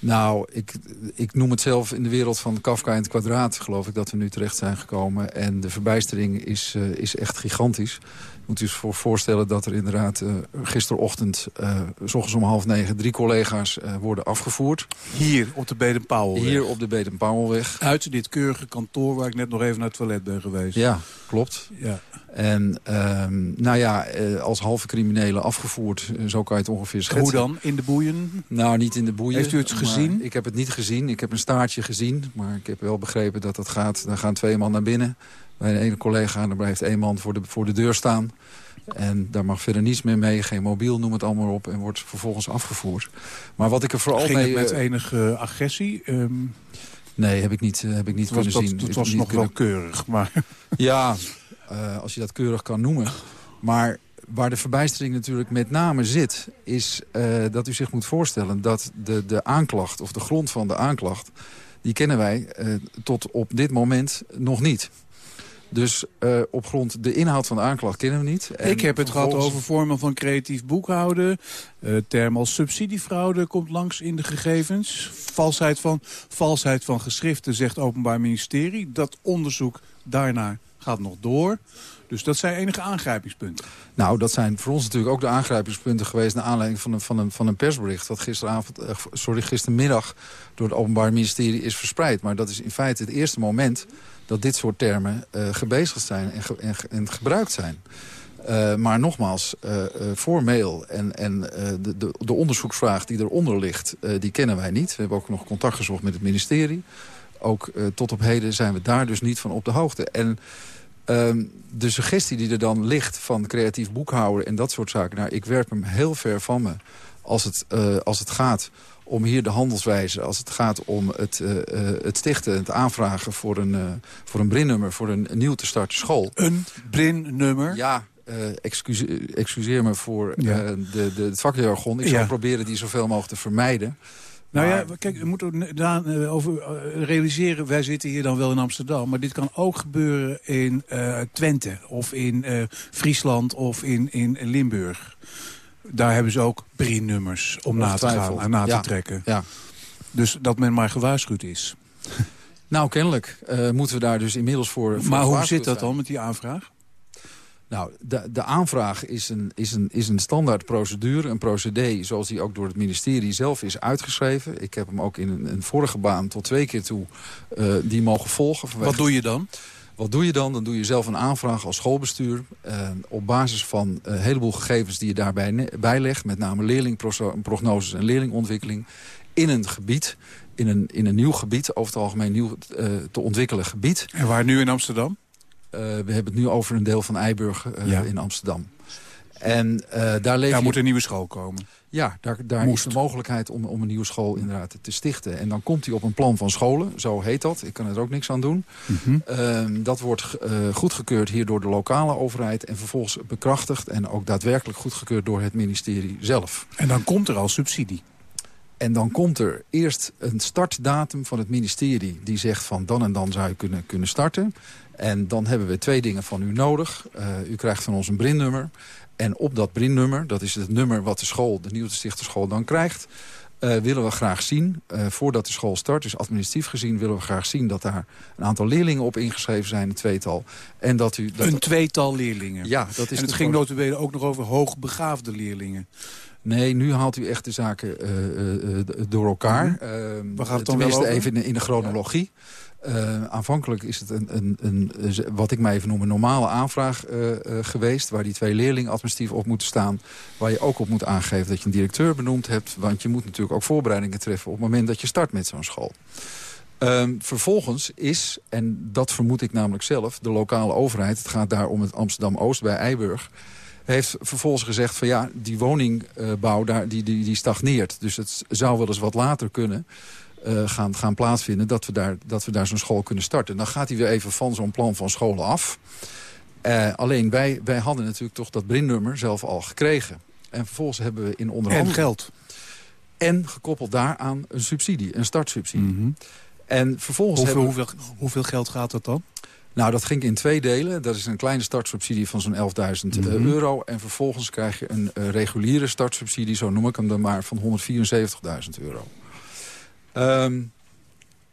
Nou, ik, ik noem het zelf in de wereld van Kafka in het kwadraat... geloof ik dat we nu terecht zijn gekomen. En de verbijstering is, eh, is echt gigantisch. Moet je zich voor voorstellen dat er inderdaad uh, gisterochtend... Uh, s ochtends om half negen drie collega's uh, worden afgevoerd. Hier op de Beden-Pauwelweg? Hier op de Beden-Pauwelweg. Uit dit keurige kantoor waar ik net nog even naar het toilet ben geweest. Ja, klopt. Ja. En um, nou ja, als halve criminelen afgevoerd, zo kan je het ongeveer schetsen. Hoe dan? In de boeien? Nou, niet in de boeien. Heeft u het gezien? Ik heb het niet gezien. Ik heb een staartje gezien. Maar ik heb wel begrepen dat dat gaat. Daar gaan twee man naar binnen. Bij een ene collega en daar blijft één man voor de, voor de deur staan. En daar mag verder niets meer mee. Geen mobiel, noem het allemaal op. En wordt vervolgens afgevoerd. Maar wat ik er vooral Ging mee... met enige agressie? Um... Nee, heb ik niet, heb ik niet was kunnen dat, zien. Het was nog kunnen... wel keurig, maar... Ja, uh, als je dat keurig kan noemen. Maar waar de verbijstering natuurlijk met name zit... is uh, dat u zich moet voorstellen dat de, de aanklacht of de grond van de aanklacht... die kennen wij uh, tot op dit moment nog niet. Dus uh, op grond de inhoud van de aanklacht kennen we niet. En ik heb het vervolgens... gehad over vormen van creatief boekhouden. Uh, term als subsidiefraude komt langs in de gegevens. Valsheid van, valsheid van geschriften, zegt het Openbaar Ministerie. Dat onderzoek daarna gaat nog door. Dus dat zijn enige aangrijpingspunten. Nou, dat zijn voor ons natuurlijk ook de aangrijpingspunten geweest... naar aanleiding van een, van een, van een persbericht... dat gisteravond, uh, sorry, gistermiddag door het Openbaar Ministerie is verspreid. Maar dat is in feite het eerste moment dat dit soort termen uh, gebezigd zijn en, en, en, gebruikt zijn. Uh, maar nogmaals, uh, formeel en, en de, de, de, onderzoeksvraag die eronder ligt... die kennen wij niet. We hebben ook nog contact gezocht met het ministerie. Ook tot op heden zijn we daar dus niet van op de hoogte. En ehm, de suggestie die er dan ligt van creatief boekhouden en dat soort zaken... Nou, ik werp hem heel ver van me als het, als het gaat om hier de handelswijze, als het gaat om het, uh, uh, het stichten, het aanvragen voor een, uh, voor een brinnummer, voor een, nieuw te starten school. Een brinnummer? Ja, excuseer, excuseer me voor ja. de, de, het vakjargon. Ik zal ja. proberen die zoveel mogelijk te vermijden. Nou maar... ja, kijk, we moeten over realiseren, wij zitten hier dan wel in Amsterdam... maar dit kan ook gebeuren in Twente of in Friesland of in, in Limburg. Daar hebben ze ook PRI-nummers om na te gaan en na te trekken. Ja. Dus dat men maar gewaarschuwd is. Nou, kennelijk uh, moeten we daar dus inmiddels voor, voor Maar hoe zit dat dan met die aanvraag? Nou, de, de aanvraag is een, is, een, is een standaard procedure, een procedé... zoals die ook door het ministerie zelf is uitgeschreven. Ik heb hem ook in een, een vorige baan tot twee keer toe uh, die mogen volgen. Wat doe je dan? Wat doe je dan? Dan doe je zelf een aanvraag als schoolbestuur... Uh, op basis van een heleboel gegevens die je daarbij bijlegt... met name leerlingprognoses en leerlingontwikkeling... in een gebied, in een, in een nieuw gebied, over het algemeen nieuw uh, te ontwikkelen gebied. En waar nu in Amsterdam? Uh, we hebben het nu over een deel van Eiburg ja. in Amsterdam. En daar leef Daar je... moet een nieuwe school komen. Ja, daar, daar is de mogelijkheid om, om een nieuwe school inderdaad te stichten. En dan komt hij op een plan van scholen, zo heet dat. Ik kan er ook niks aan doen. Mm -hmm. uh, dat wordt uh, goedgekeurd hier door de lokale overheid... en vervolgens bekrachtigd en ook daadwerkelijk goedgekeurd door het ministerie zelf. En dan komt er al subsidie? En dan komt er eerst een startdatum van het ministerie... die zegt van dan en dan zou je kunnen, kunnen starten. En dan hebben we twee dingen van u nodig. Uh, u krijgt van ons een brinnummer... En op dat brinnummer, dat is het nummer wat de school, de nieuwe stichterschool dan krijgt... Uh, willen we graag zien, uh, voordat de school start, dus administratief gezien... willen we graag zien dat daar een aantal leerlingen op ingeschreven zijn, een tweetal. En dat u, dat een tweetal leerlingen? Ja, dat is En het ging notabene ook nog over hoogbegaafde leerlingen. Nee, nu haalt u echt de zaken uh, door elkaar. -hmm. Waar gaat het dan wel over? even in de, in de chronologie. Ja. Uh, aanvankelijk is het een, een, een, wat ik maar even noem een normale aanvraag uh, uh, geweest... waar die twee leerlingen administratief op moeten staan... waar je ook op moet aangeven dat je een directeur benoemd hebt... want je moet natuurlijk ook voorbereidingen treffen... op het moment dat je start met zo'n school. Uh, vervolgens is, en dat vermoed ik namelijk zelf, de lokale overheid... het gaat daar om het Amsterdam-Oost bij Eiburg heeft vervolgens gezegd van ja, die woningbouw daar, die, die, die stagneert. Dus het zou wel eens wat later kunnen... eh, gaan, gaan plaatsvinden... dat we daar, dat we daar zo'n school kunnen starten. Dan gaat hij weer even van zo'n plan van scholen af. Eh, alleen wij, wij hadden natuurlijk toch dat brinnummer zelf al gekregen. En vervolgens hebben we in onderhandeling... En geld. En gekoppeld daaraan een subsidie, een startsubsidie. Mhm. En vervolgens Hoeveel, hebben we- hoeveel, hoeveel geld gaat dat dan? nou, dat ging in twee delen. Dat is een kleine startsubsidie van zo'n 11.000 Mhm. euro. En vervolgens krijg je een eh, reguliere startsubsidie, zo noem ik hem dan maar, van 174.000 euro. Ehm,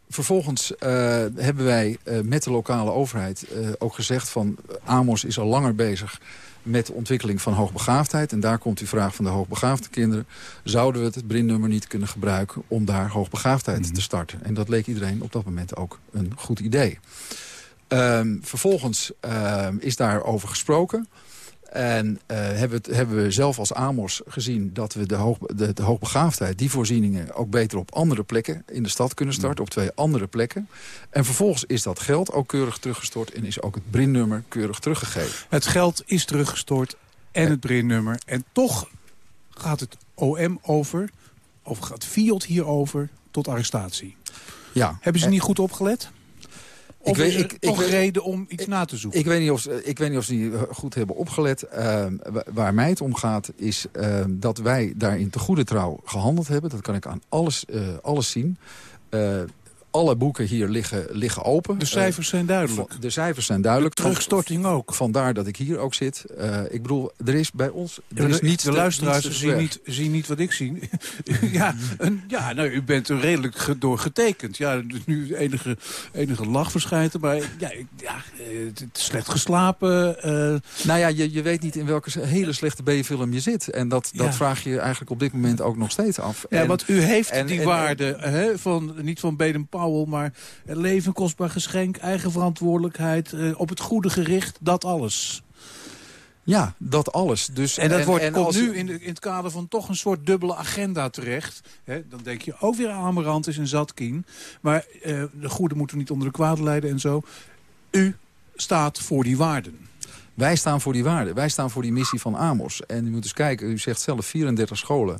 vervolgens eh, hebben wij eh, met de lokale overheid eh, ook gezegd van... Amos is al langer bezig met de ontwikkeling van hoogbegaafdheid. En daar komt die vraag van de hoogbegaafde kinderen. Zouden we het brinnummer niet kunnen gebruiken om daar hoogbegaafdheid te starten? En dat leek iedereen op dat moment ook een goed idee. Ehm, vervolgens ehm, is daarover gesproken. En eh, hebben, het, hebben we zelf als AMOS gezien dat we de, hoog, de, de hoogbegaafdheid... die voorzieningen ook beter op andere plekken in de stad kunnen starten. Op twee andere plekken. En vervolgens is dat geld ook keurig teruggestort... en is ook het brinnummer keurig teruggegeven. Het geld is teruggestort en het brinnummer. En toch gaat het OM over, of gaat Fiat hierover, tot arrestatie. Ja. Hebben ze niet goed opgelet? Of weet- is er ik- ik toch weet- reden om iets na te zoeken? Ik weet niet of, ze- ik weet niet of ze die eh, goed hebben opgelet. Ehm, wa- waar mij het om gaat is ehm, dat wij daarin te goede trouw gehandeld hebben. Dat kan ik aan alles, eh, alles zien. Eh, alle boeken hier liggen, liggen open. De cijfers zijn duidelijk. Van- De cijfers zijn duidelijk. De terugstorting ook. Vandaar dat ik hier ook zit. Eh, ik bedoel, er is bij ons er Ja, is de, niets de te- luisteraars zien niet, zien niet wat ik zie. ja, een, ja nou, u bent er redelijk ge- door getekend. Ja, dus nu enige, enige. Maar ja, eh, het is slecht geslapen. eh, Nou ja, je, je weet niet in welke hele slechte B-film je zit. En dat, dat Ja. vraag je eigenlijk op dit moment ook nog steeds af. Ja, En- want u heeft en- die en- waarde, hè, van, niet van Baden-Powell, maar eh, leven, kostbaar geschenk, eigen verantwoordelijkheid, eh, op het goede gericht, dat alles. Ja, dat alles. Dus, En dat wordt, en komt als- nu in, de, in het kader van toch een soort dubbele agenda terecht. Hè, dan denk je ook weer aan Amarantis en Zatkien. Maar eh, de goede moeten niet onder de kwade leiden en zo. U staat voor die waarden. Wij staan voor die waarden. Wij staan voor die missie van Amos. En u moet eens kijken, u zegt zelf 34 scholen.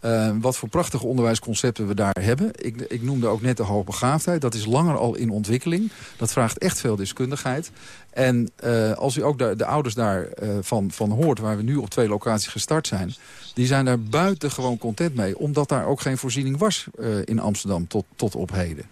Eh, wat voor prachtige onderwijsconcepten we daar hebben. Ik, ik noemde ook net de hoogbegaafdheid. Dat is langer al in ontwikkeling. Dat vraagt echt veel deskundigheid. En eh, als u ook de, de ouders daarvan van, van hoort... waar we nu op twee locaties gestart zijn... die zijn daar buitengewoon content mee. Omdat daar ook geen voorziening was eh, in Amsterdam tot, tot op heden.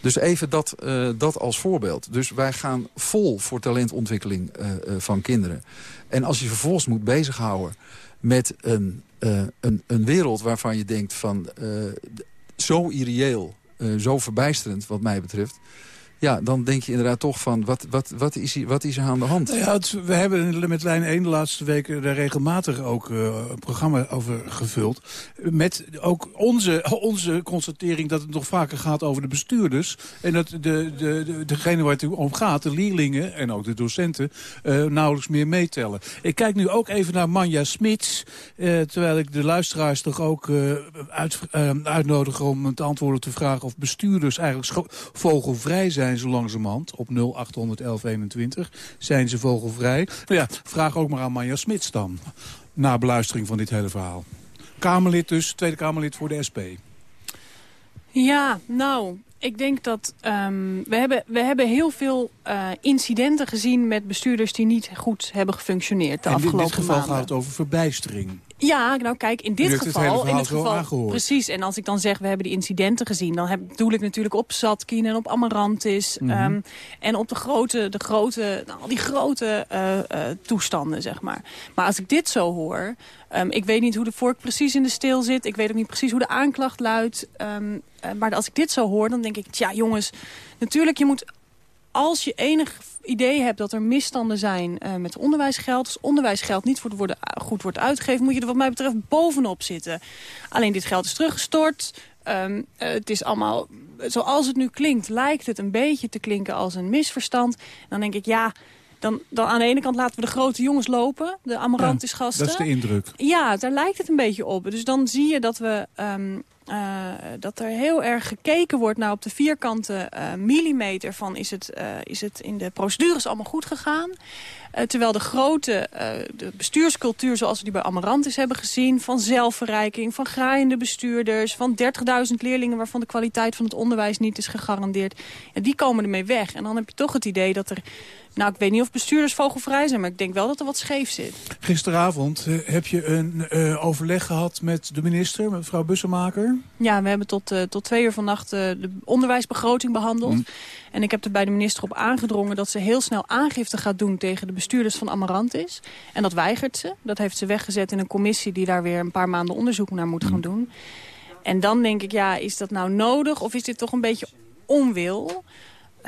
Dus even dat, eh, dat als voorbeeld. Dus wij gaan vol voor talentontwikkeling eh, eh, van kinderen. En als je vervolgens moet bezighouden met een, eh, een, een wereld waarvan je denkt van... eh, zo irreëel, eh, zo verbijsterend wat mij betreft... ja, dan denk je inderdaad toch van, wat, wat, wat, is, hier, wat is er aan de hand? Nou Ja, we hebben met lijn 1 de laatste weken daar regelmatig ook eh, een programma over gevuld. Met ook onze, onze constatering dat het nog vaker gaat over de bestuurders. En dat de, de, de, degene waar het om gaat, de leerlingen en ook de docenten, eh, nauwelijks meer meetellen. Ik kijk nu ook even naar Manja Smits. eh, terwijl ik de luisteraars toch ook uit, uitnodig om te antwoorden de vraag of bestuurders eigenlijk vogelvrij zijn zo langzamerhand. Op 0800 1121 zijn ze vogelvrij. Nou ja, vraag ook maar aan Manja Smits dan. Na beluistering van dit hele verhaal. Kamerlid dus, Tweede Kamerlid voor de SP. Ja, nou, ik denk dat ehm, we, hebben, we hebben heel veel eh, incidenten gezien met bestuurders die niet goed hebben gefunctioneerd de en in afgelopen dit geval maanden. gaat het over verbijstering. Ja, nou kijk, in dit het geval... in dit geval aangehoord. Precies, en als ik dan zeg we hebben die incidenten gezien... dan heb, doel ik natuurlijk op Zatkin en op Amarantis... Mhm. ehm, en op de grote, de grote, nou, al die grote eh, eh, toestanden, zeg maar. Maar als ik dit zo hoor... ehm, ik weet niet hoe de vork precies in de steel zit. Ik weet ook niet precies hoe de aanklacht luidt. ehm, eh, maar als ik dit zo hoor, dan denk ik... Tja, jongens, natuurlijk, je moet als je enig idee hebt dat er misstanden zijn eh, met onderwijsgeld... als onderwijsgeld niet goed wordt, goed wordt uitgegeven... moet je er wat mij betreft bovenop zitten. Alleen dit geld is teruggestort. Ehm, eh, het is allemaal, zoals het nu klinkt, lijkt het een beetje te klinken als een misverstand. Dan denk ik, ja, dan, dan aan de ene kant laten we de grote jongens lopen. De Amarantis gasten. dat is de indruk. Ja, daar lijkt het een beetje op. Dus dan zie je dat we... ehm, uh, dat er heel erg gekeken wordt naar op de vierkante uh, millimeter van is het, uh, is het in de procedures allemaal goed gegaan. terwijl de grote de bestuurscultuur zoals we die bij Amarantis hebben gezien... van zelfverrijking, van graaiende bestuurders... van 30.000 leerlingen waarvan de kwaliteit van het onderwijs niet is gegarandeerd... Ja, die komen ermee weg. En dan heb je toch het idee dat er nou, ik weet niet of bestuurders vogelvrij zijn, maar ik denk wel dat er wat scheef zit. Gisteravond uh, heb je een uh, overleg gehad met de minister, met mevrouw Bussemaker. Ja, we hebben tot, uh, tot twee uur vannacht de onderwijsbegroting behandeld. Mm. En ik heb er bij de minister op aangedrongen dat ze heel snel aangifte gaat doen tegen de bestuurders van Amarantis. En dat weigert ze. Dat heeft ze weggezet in een commissie die daar weer een paar maanden onderzoek naar moet mm. gaan doen. En dan denk ik, ja, is dat nou nodig of is dit toch een beetje onwil?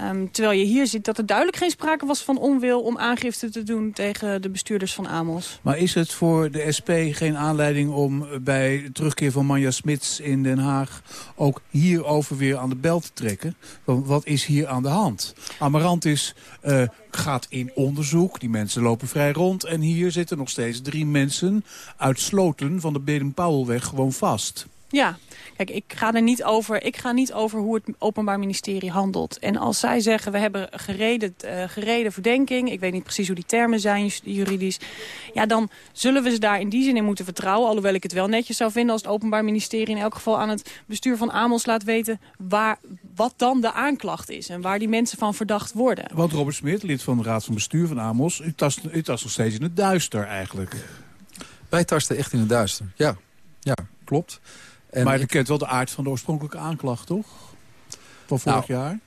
Um, terwijl je hier ziet dat er duidelijk geen sprake was van onwil... om aangifte te doen tegen de bestuurders van Amos. Maar is het voor de SP geen aanleiding om bij terugkeer van Manja Smits in Den Haag... ook hierover weer aan de bel te trekken? Wat is hier aan de hand? Amarantis uh, gaat in onderzoek, die mensen lopen vrij rond... en hier zitten nog steeds drie mensen uit Sloten van de Beden-Powellweg gewoon vast. Ja, kijk, ik ga er niet over, ik ga niet over hoe het Openbaar Ministerie handelt. En als zij zeggen, we hebben gereden, uh, gereden verdenking... ik weet niet precies hoe die termen zijn juridisch... ja, dan zullen we ze daar in die zin in moeten vertrouwen. Alhoewel ik het wel netjes zou vinden als het Openbaar Ministerie... in elk geval aan het bestuur van Amos laat weten... Waar, wat dan de aanklacht is en waar die mensen van verdacht worden. Want Robert Smit, lid van de Raad van Bestuur van Amos... u tast, u tast nog steeds in het duister eigenlijk. Wij tasten echt in het duister, ja. Ja, klopt. En maar je kent wel de aard van de oorspronkelijke aanklacht, toch? Van vorig nou, jaar?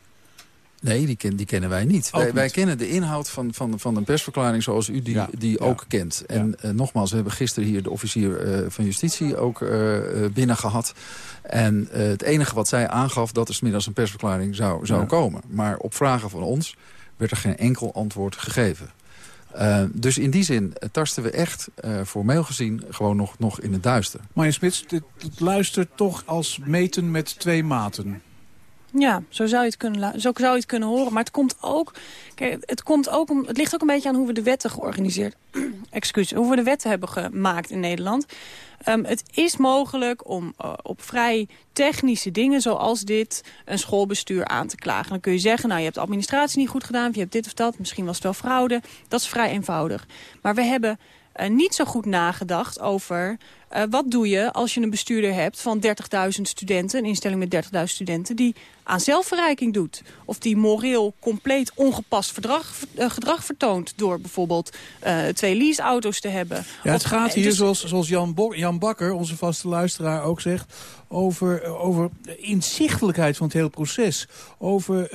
Nee, die, ken, die kennen wij niet. Wij, wij, kennen de inhoud van, van, van een persverklaring zoals u die, ja, die ook kent. En ja. uh, nogmaals, we hebben gisteren hier de officier uh, van justitie ook uh, binnen gehad. En het enige wat zij aangaf, dat er smiddags een persverklaring zou, zou komen. Maar op vragen van ons werd er geen enkel antwoord gegeven. Uh, dus in die zin tasten we echt, uh, formeel gezien, gewoon nog, nog in het duister. Marja Smits, dit, dit luistert toch als meten met twee maten. Ja, zo zou, je het kunnen, zo zou je het kunnen horen. Maar het komt ook, kijk, het, komt ook om, het ligt ook een beetje aan hoe we de wetten georganiseerd... excuus, hoe we de wetten hebben gemaakt in Nederland. Um, het is mogelijk om uh, op vrij technische dingen zoals dit een schoolbestuur aan te klagen. Dan kun je zeggen, nou je hebt de administratie niet goed gedaan... je hebt dit of dat, misschien was het wel fraude. Dat is vrij eenvoudig. Maar we hebben uh, niet zo goed nagedacht over uh, wat doe je als je een bestuurder hebt van 30.000 studenten, een instelling met 30.000 studenten, die aan zelfverrijking doet. Of die moreel compleet ongepast verdrag, uh, gedrag vertoont door bijvoorbeeld uh, twee leaseauto's te hebben. Ja, het gaat hier, dus... zoals, zoals Jan, Bo Jan Bakker, onze vaste luisteraar, ook zegt over, over inzichtelijkheid van het hele proces. Over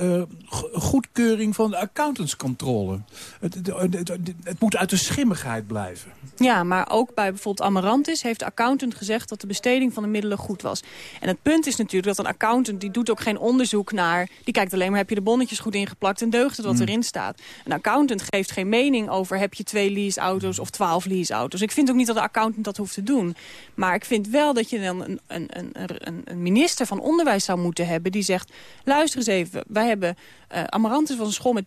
goedkeuring van de accountantscontrole. Het, het, het, het, moet uit de schimmigheid blijven. Ja, maar ook bij bijvoorbeeld Amarantis heeft de accountant gezegd dat de besteding van de middelen goed was. En het punt is natuurlijk dat een accountant, die doet ook geen onderzoek naar... die kijkt alleen maar, heb je de bonnetjes goed ingeplakt en deugt het wat mm. erin staat. Een accountant geeft geen mening over, heb je twee leaseauto's of twaalf leaseauto's. Ik vind ook niet dat de accountant dat hoeft te doen. Maar ik vind wel dat je dan een, een, een een, een, minister van Onderwijs zou moeten hebben... die zegt, luister eens even, wij hebben... Uh, Amarantis was een school met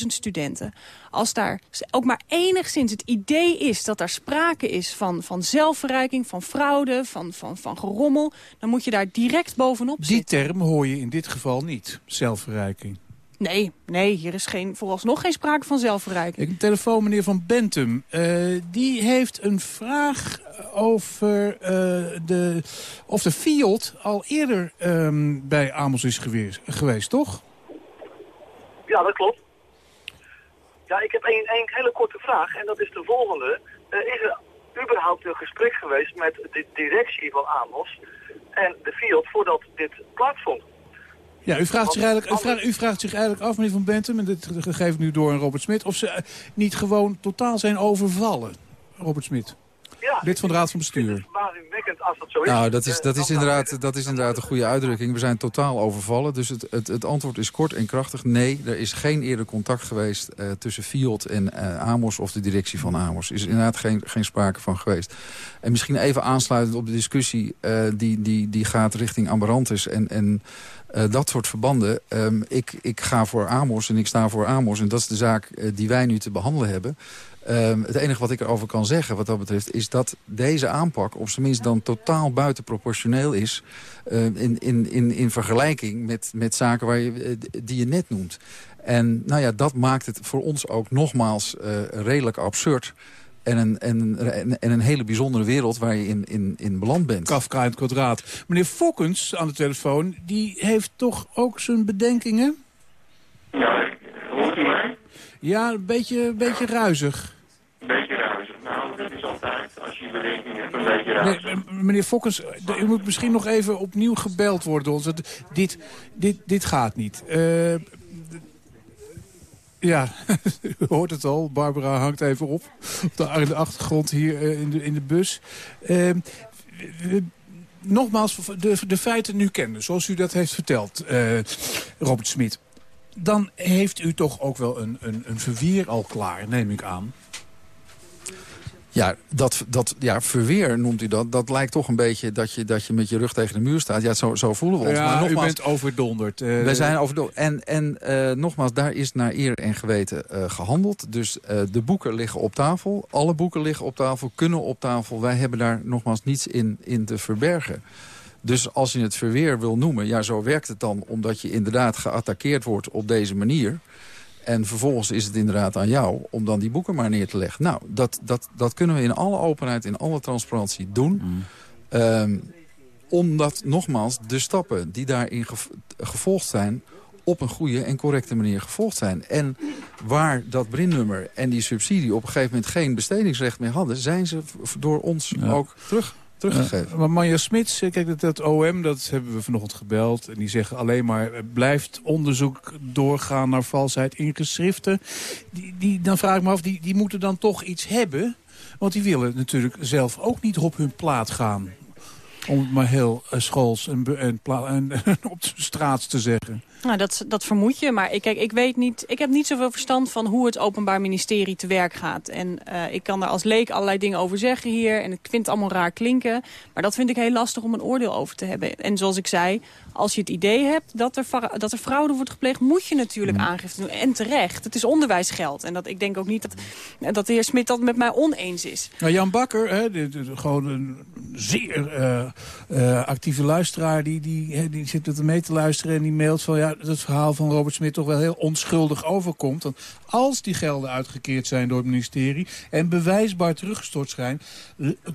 30.000 studenten. Als daar ook maar enigszins het idee is dat daar sprake is van, van zelfverrijking... van fraude, van, van, van gerommel... dan moet je daar direct bovenop zitten. Die term hoor je in dit geval niet, zelfverrijking. Nee, nee, hier is geen, vooralsnog geen sprake van zelfverrijking. Ik heb een telefoon, meneer Van Bentum. Uh, die heeft een vraag over uh, de, of de Fiat al eerder um, bij Amos is geweest, geweest, toch? Ja, dat klopt. Ja, ik heb één hele korte vraag en dat is de volgende. Uh, is er überhaupt een gesprek geweest met de directie van Amos en de Fiat voordat dit plaatsvond? Ja, u vraagt, zich eigenlijk, u, vraagt, u vraagt zich eigenlijk af, meneer Van Bentum, en dit geef ik nu door aan Robert Smit, of ze niet gewoon totaal zijn overvallen, Robert Smit. Ja, Lid van de Raad van Bestuur. als dat zo is. Nou, dat is, dat is, inderdaad, dat is inderdaad een goede uitdrukking. We zijn totaal overvallen. Dus het, het, het antwoord is kort en krachtig. Nee, er is geen eerder contact geweest uh, tussen Fiat en uh, Amos of de directie van Amos. Er is inderdaad geen, geen sprake van geweest. En misschien even aansluitend op de discussie uh, die, die, die gaat richting Amarantis en... en uh, dat soort verbanden. Um, ik, ik ga voor Amos en ik sta voor Amos. En dat is de zaak uh, die wij nu te behandelen hebben. Ehm, het enige wat ik erover kan zeggen wat dat betreft... is dat deze aanpak op zijn minst dan totaal buitenproportioneel is... Uh, in, in, in, in vergelijking met, met zaken waar je, eh, die je net noemt. En nou ja, dat maakt het voor ons ook nogmaals uh, redelijk absurd... En een, en, en een hele bijzondere wereld waar je in, in, in beland bent. Kafka in het kwadraat. Meneer Fokkens aan de telefoon, die heeft toch ook zijn bedenkingen? Ja? Ja, een beetje, een beetje ruizig. Een beetje ruizig. Nou, dat is altijd, als je bedenkingen hebt, een beetje ruizig. Nee, meneer Fokkens, u moet misschien nog even opnieuw gebeld worden. Ons. Dit, dit, dit gaat niet. Uh, ja, u hoort het al. Barbara hangt even op. Op de, achtergrond hier uh, in, de, in de bus. Uh, nogmaals, de, de feiten nu kennen, zoals u dat heeft verteld, uh, Robert Smit. Dan heeft u toch ook wel een, een, een verweer al klaar, neem ik aan. Ja, dat, dat, ja, verweer noemt u dat. Dat lijkt toch een beetje dat je, dat je met je rug tegen de muur staat. Ja, zo, zo voelen we ons. Ja, maar nogmaals, u bent overdonderd. Uh, wij zijn overdonderd. En, en uh, nogmaals, daar is naar eer en geweten uh, gehandeld. Dus de boeken liggen op tafel. Alle boeken liggen op tafel, kunnen op tafel. Wij hebben daar nogmaals niets in, in te verbergen. Dus als je het verweer wil noemen, ja, zo werkt het dan... omdat je inderdaad geattaqueerd wordt op deze manier... En vervolgens is het inderdaad aan jou om dan die boeken maar neer te leggen. Nou, dat, dat, dat kunnen we in alle openheid, in alle transparantie doen. Mm. Um, omdat, nogmaals, de stappen die daarin gevolgd zijn... op een goede en correcte manier gevolgd zijn. En waar dat brinnummer en die subsidie op een gegeven moment geen bestedingsrecht meer hadden... zijn ze door ons ja. ook terug Uh, maar Manja Smits, kijk, dat, dat OM, dat hebben we vanochtend gebeld. En die zeggen alleen maar, blijft onderzoek doorgaan naar valsheid in geschriften. Die, die, dan vraag ik me af, die, die moeten dan toch iets hebben? Want die willen natuurlijk zelf ook niet op hun plaat gaan. Om het maar heel uh, schools en, en, en, op de straat te zeggen. Nou, dat, dat vermoed je, maar ik, kijk, ik, weet niet, ik heb niet zoveel verstand van hoe het Openbaar Ministerie te werk gaat. En uh, ik kan daar als leek allerlei dingen over zeggen hier en ik vind het allemaal raar klinken. Maar dat vind ik heel lastig om een oordeel over te hebben. En zoals ik zei, als je het idee hebt dat er, dat er fraude wordt gepleegd... moet je natuurlijk mm. aangifte doen. En terecht. Het is onderwijsgeld. En dat, ik denk ook niet dat, dat de heer Smit dat met mij oneens is. Nou, Jan Bakker, hè, de, de, gewoon een zeer uh, uh, actieve luisteraar... Die, die, die zit er mee te luisteren en die mailt van... ja, het verhaal van Robert Smit toch wel heel onschuldig overkomt. Want als die gelden uitgekeerd zijn door het ministerie... en bewijsbaar teruggestort zijn,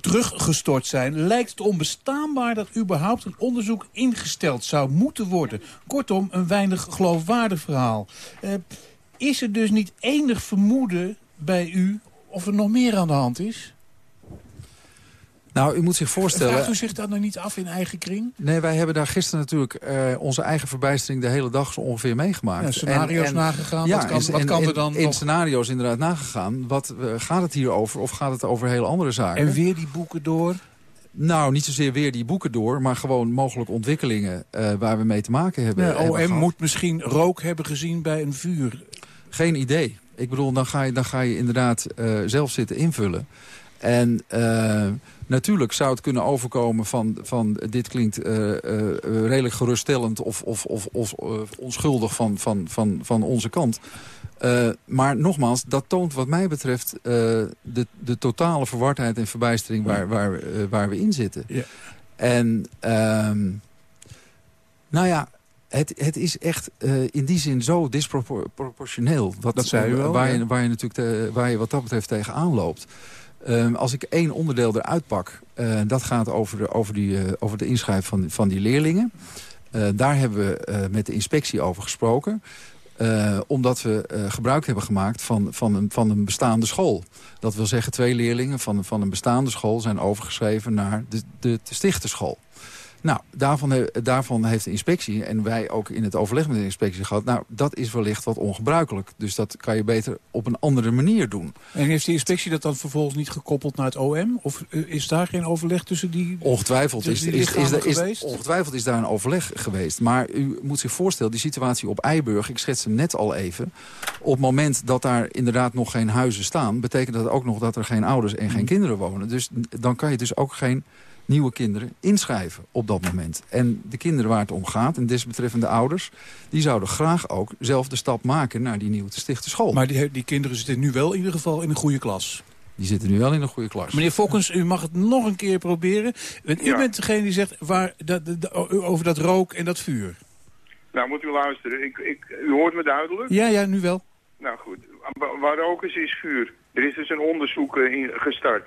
teruggestort zijn lijkt het onbestaanbaar dat überhaupt een onderzoek ingesteld zou moeten worden. Kortom, een weinig geloofwaardig verhaal. Uh, is er dus niet enig vermoeden bij u of er nog meer aan de hand is? Nou, u moet zich voorstellen... Vraagt u zich dat nog niet af in eigen kring? Nee, wij hebben daar gisteren natuurlijk uh, onze eigen verbijstering de hele dag zo ongeveer meegemaakt. Ja, scenario's en, en, nagegaan? Ja, wat kan, wat kan en, er dan In nog? scenario's inderdaad nagegaan. Wat, uh, gaat het hier over of gaat het over hele andere zaken? En weer die boeken door? Nou, niet zozeer weer die boeken door, maar gewoon mogelijk ontwikkelingen uh, waar we mee te maken hebben. Ja, OM moet misschien rook hebben gezien bij een vuur. Geen idee. Ik bedoel, dan ga je, dan ga je inderdaad uh, zelf zitten invullen. En uh, natuurlijk zou het kunnen overkomen van, van dit klinkt uh, uh, redelijk geruststellend of, of, of, of onschuldig van, van, van, van onze kant. Maar nogmaals, dat toont wat mij betreft de, de totale verwardheid en verbijstering waar, waar, waar we in zitten. Ja. En um, nou ja, het, het is echt in die zin zo disproportioneel. Wat, dat zei u wel. Waar, ja. je, waar, je natuurlijk te, waar je wat dat betreft tegenaan loopt. Um, als ik één onderdeel eruit pak, dat gaat over de, over die, over de inschrijf van, van die leerlingen. daar hebben we met de inspectie over gesproken. Uh, omdat we uh, gebruik hebben gemaakt van, van, een, van een bestaande school. Dat wil zeggen, twee leerlingen van, van een bestaande school... zijn overgeschreven naar de, de, de stichterschool. Nou, daarvan, daarvan heeft de inspectie, en wij ook in het overleg met de inspectie gehad... nou, dat is wellicht wat ongebruikelijk. Dus dat kan je beter op een andere manier doen. En heeft de inspectie dat dan vervolgens niet gekoppeld naar het OM? Of is daar geen overleg tussen die Ongetwijfeld, is, die is, is, is, ongetwijfeld is daar een overleg geweest. Maar u moet zich voorstellen, die situatie op Eiburg... ik schets hem net al even... op het moment dat daar inderdaad nog geen huizen staan... betekent dat ook nog dat er geen ouders en geen kinderen wonen. Dus dan kan je dus ook geen nieuwe kinderen inschrijven op dat moment. En de kinderen waar het om gaat, en desbetreffende ouders... die zouden graag ook zelf de stap maken naar die nieuw te stichten school. Maar die, die kinderen zitten nu wel in ieder geval in een goede klas. Die zitten nu wel in een goede klas. Meneer Fokkens, u mag het nog een keer proberen. Want u bent degene die zegt waar, dat, dat- over dat rook en dat vuur. Nou, moet u luisteren. Ik, ik, u hoort me duidelijk? Ja, ja, nu wel. Nou goed, Wa- waar roken is, is vuur. Er is dus een onderzoek eh, in, gestart.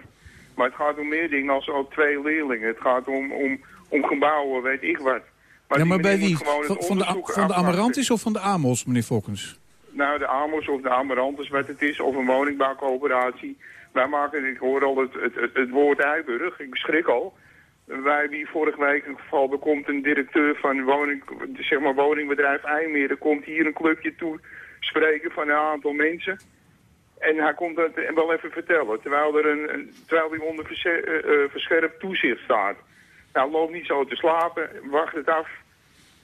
Maar het gaat om meer dingen als ook twee leerlingen. Het gaat om, om, om gebouwen, weet ik wat. ja, die maar bij wie? Van, van de, van de. Amarantis of van de Amos, meneer Fokkens? Nou, de Amos of de Amarantus, wat het is, of een woningbouwcoöperatie. Wij maken, ik hoor al het, het, het, het woord Eiburg, ik schrik al. Wij hier vorige week een geval, er komt een directeur van woning, zeg maar woningbedrijf IJmeer, er komt hier een clubje toe spreken van een aantal mensen. En hij komt dat wel even vertellen, terwijl, er een, terwijl hij onder eh, eh, verscherpt toezicht staat. Nou, loop niet zo te slapen, wacht het af.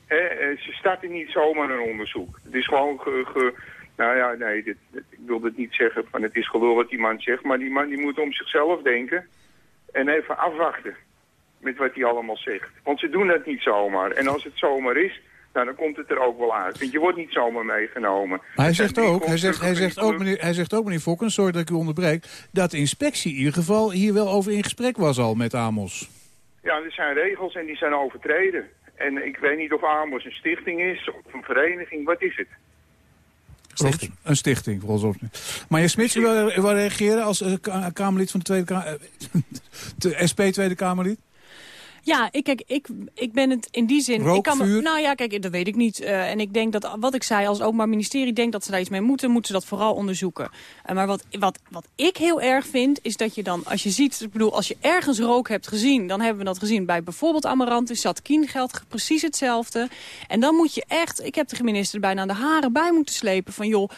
Hè, eh, ze starten niet zomaar een onderzoek. Het is gewoon ge, nou ja, nee, dit- ik wil het niet zeggen van het is gelul wat die man zegt, maar die man die moet om zichzelf denken en even afwachten met wat hij allemaal zegt. Want ze doen dat niet zomaar. En als het zomaar is, nou, dan komt het er ook wel uit. Want je wordt niet zomaar meegenomen. Maar hij zegt ook, hij zegt, hij zegt ook, meneer, hij zegt ook, meneer Fokkens, sorry dat ik u onderbreek... dat de inspectie in ieder geval hier wel over in gesprek was al met Amos. Ja, er zijn regels en die zijn overtreden. En ik weet niet of Amos een stichting is of een vereniging. Wat is het? Stichting. Een stichting, volgens ons. Marja Smits, u wil, reageren als eh, ka- Kamerlid van de Tweede Kamer... de SP Tweede Kamerlid? Ja, ik, kijk, ik, ik ben het in die zin... Rook, ik kan me- vuur? nou ja, kijk, dat weet ik niet. Eh, en ik denk dat, wat ik zei, als het Openbaar Ministerie denkt dat ze daar iets mee moeten, moeten ze dat vooral onderzoeken. Eh, maar wat, wat, wat ik heel erg vind, is dat je dan, als je ziet, ik bedoel, als je ergens rook hebt gezien, dan hebben we dat gezien bij bijvoorbeeld Amarantis, zat Kiengeld, precies hetzelfde. En dan moet je echt, ik heb de minister er bijna aan de haren bij moeten slepen van, joh,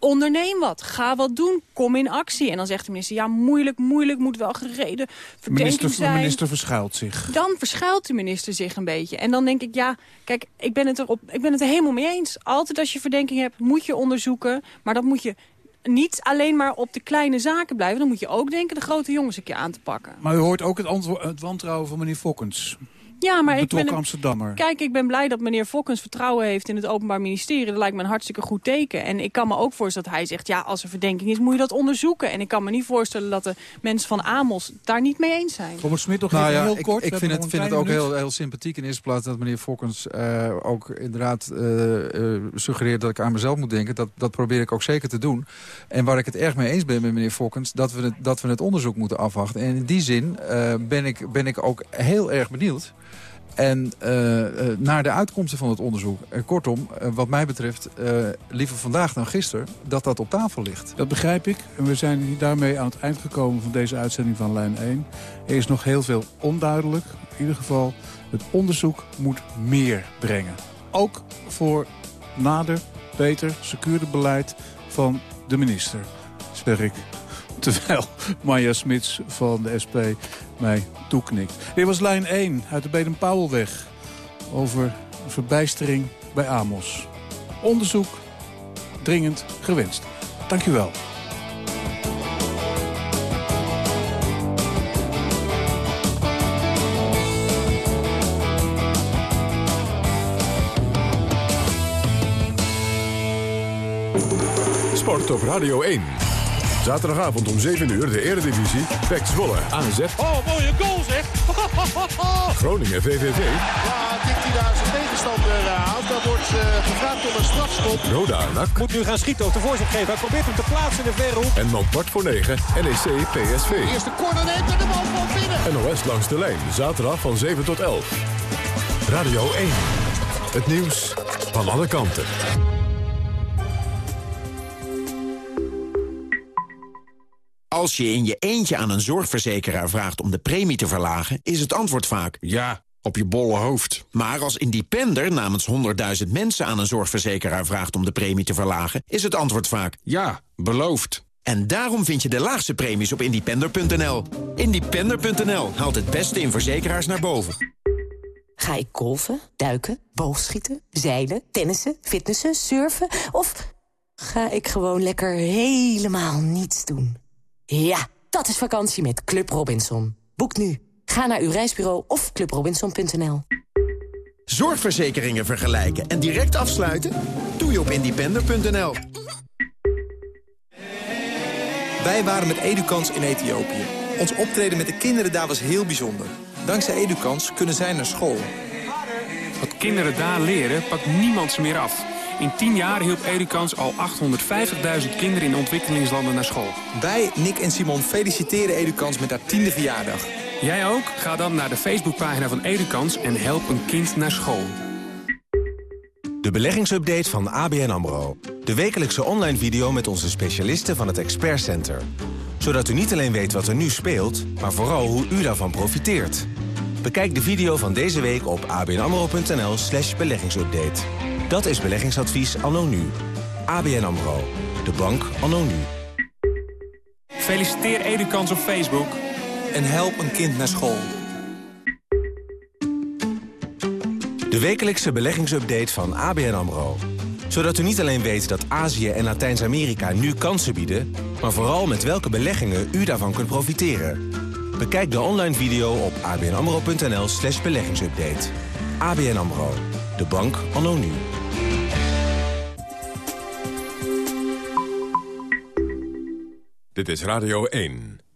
onderneem wat, ga wat doen, kom in actie. En dan zegt de minister, ja, moeilijk, moeilijk, moet wel gereden minister, de minister verschuilt zich. Dan verschuilt de minister zich een beetje. En dan denk ik, ja, kijk, ik ben het er, op, ik ben het er helemaal mee eens. Altijd als je verdenking hebt, moet je onderzoeken. Maar dat moet je niet alleen maar op de kleine zaken blijven. Dan moet je ook denken de grote jongens een keer aan te pakken. Maar u hoort ook het, het wantrouwen van meneer Fokkens. Ja, maar ik ben... Het- Amsterdammer. Kijk, ik ben blij dat meneer Fokkens vertrouwen heeft in het Openbaar Ministerie. Dat lijkt me een hartstikke goed teken. En ik kan me ook voorstellen dat hij zegt, ja, als er verdenking is, moet je dat onderzoeken. En ik kan me niet voorstellen dat de mensen van Amos daar niet mee eens zijn. Robert Smit nog Nou even ja, heel ik, kort. ik vind het, vind een het ook heel, heel sympathiek in eerste plaats dat meneer Fokkens eh, ook inderdaad eh, eh, suggereert dat ik aan mezelf moet denken. Dat, dat probeer ik ook zeker te doen. En waar ik het erg mee eens ben met meneer Fokkens, dat we het, dat we het onderzoek moeten afwachten. En in die zin eh, ben, ik, ben ik ook heel erg benieuwd. En eh, eh, naar de uitkomsten van het onderzoek. En kortom, eh, wat mij betreft, eh, liever vandaag dan gisteren, dat dat op tafel ligt. Dat begrijp ik. En we zijn daarmee aan het eind gekomen van deze uitzending van Lijn 1. Er is nog heel veel onduidelijk. In ieder geval, het onderzoek moet meer brengen. Ook voor nader, beter, secuurder beleid van de minister, zeg ik. Terwijl Maya Smits van de SP mij toeknikt. Dit was lijn 1 uit de Beden-Powelweg over verbijstering bij Amos. Onderzoek dringend gewenst. Dank u wel. Sport op Radio 1. Zaterdagavond om 7 uur de Eredivisie. PEC Zwolle, AZ, Oh, mooie goal zeg! Groningen, VVV, Ja, tikt hij daar zijn tegenstander eh, aan. Dan wordt eh, gevraagd om een strafschop. Roda, NAC Moet nu gaan schieten op de voorzet geven. Hij probeert hem te plaatsen in de verre hoek. en dan kwart voor 9 NEC, PSV. Eerste corner neemt en de bal van binnen. NOS langs de lijn, zaterdag van 7 tot 11. Radio 1. Het nieuws van alle kanten. Als je in je eentje aan een zorgverzekeraar vraagt om de premie te verlagen... is het antwoord vaak ja, op je bolle hoofd. Maar als independer namens 100.000 mensen aan een zorgverzekeraar vraagt... om de premie te verlagen, is het antwoord vaak ja, beloofd. En daarom vind je de laagste premies op independer.nl. Independer.nl haalt het beste in verzekeraars naar boven. Ga ik golfen, duiken, boogschieten, zeilen, tennissen, fitnessen, surfen? Of ga ik gewoon lekker helemaal niets doen? Ja, dat is vakantie met Club Robinson. Boek nu. Ga naar uw reisbureau of clubrobinson.nl. Zorgverzekeringen vergelijken en direct afsluiten? Doe je op independer.nl. Wij waren met Edukans in Ethiopië. Ons optreden met de kinderen daar was heel bijzonder. Dankzij Edukans kunnen zij naar school. Wat kinderen daar leren, pakt niemand ze meer af. In 10 jaar hielp Edukans al 850.000 kinderen in ontwikkelingslanden naar school. Wij, Nick en Simon, feliciteren Edukans met haar tiende verjaardag. Jij ook? Ga dan naar de Facebookpagina van Edukans en help een kind naar school. De beleggingsupdate van ABN AMRO. De wekelijkse online video met onze specialisten van het Expert Center. Zodat u niet alleen weet wat er nu speelt, maar vooral hoe u daarvan profiteert. Bekijk de video van deze week op abnamro.nl slash beleggingsupdate. Dat is beleggingsadvies anno nu. ABN AMRO. De bank anno nu. Feliciteer Edukans op Facebook. En help een kind naar school. De wekelijkse beleggingsupdate van ABN AMRO. Zodat u niet alleen weet dat Azië en Latijns-Amerika nu kansen bieden... maar vooral met welke beleggingen u daarvan kunt profiteren. Bekijk de online video op abnamro.nl slash beleggingsupdate. ABN AMRO. De bank anno nu. Dit is Radio 1.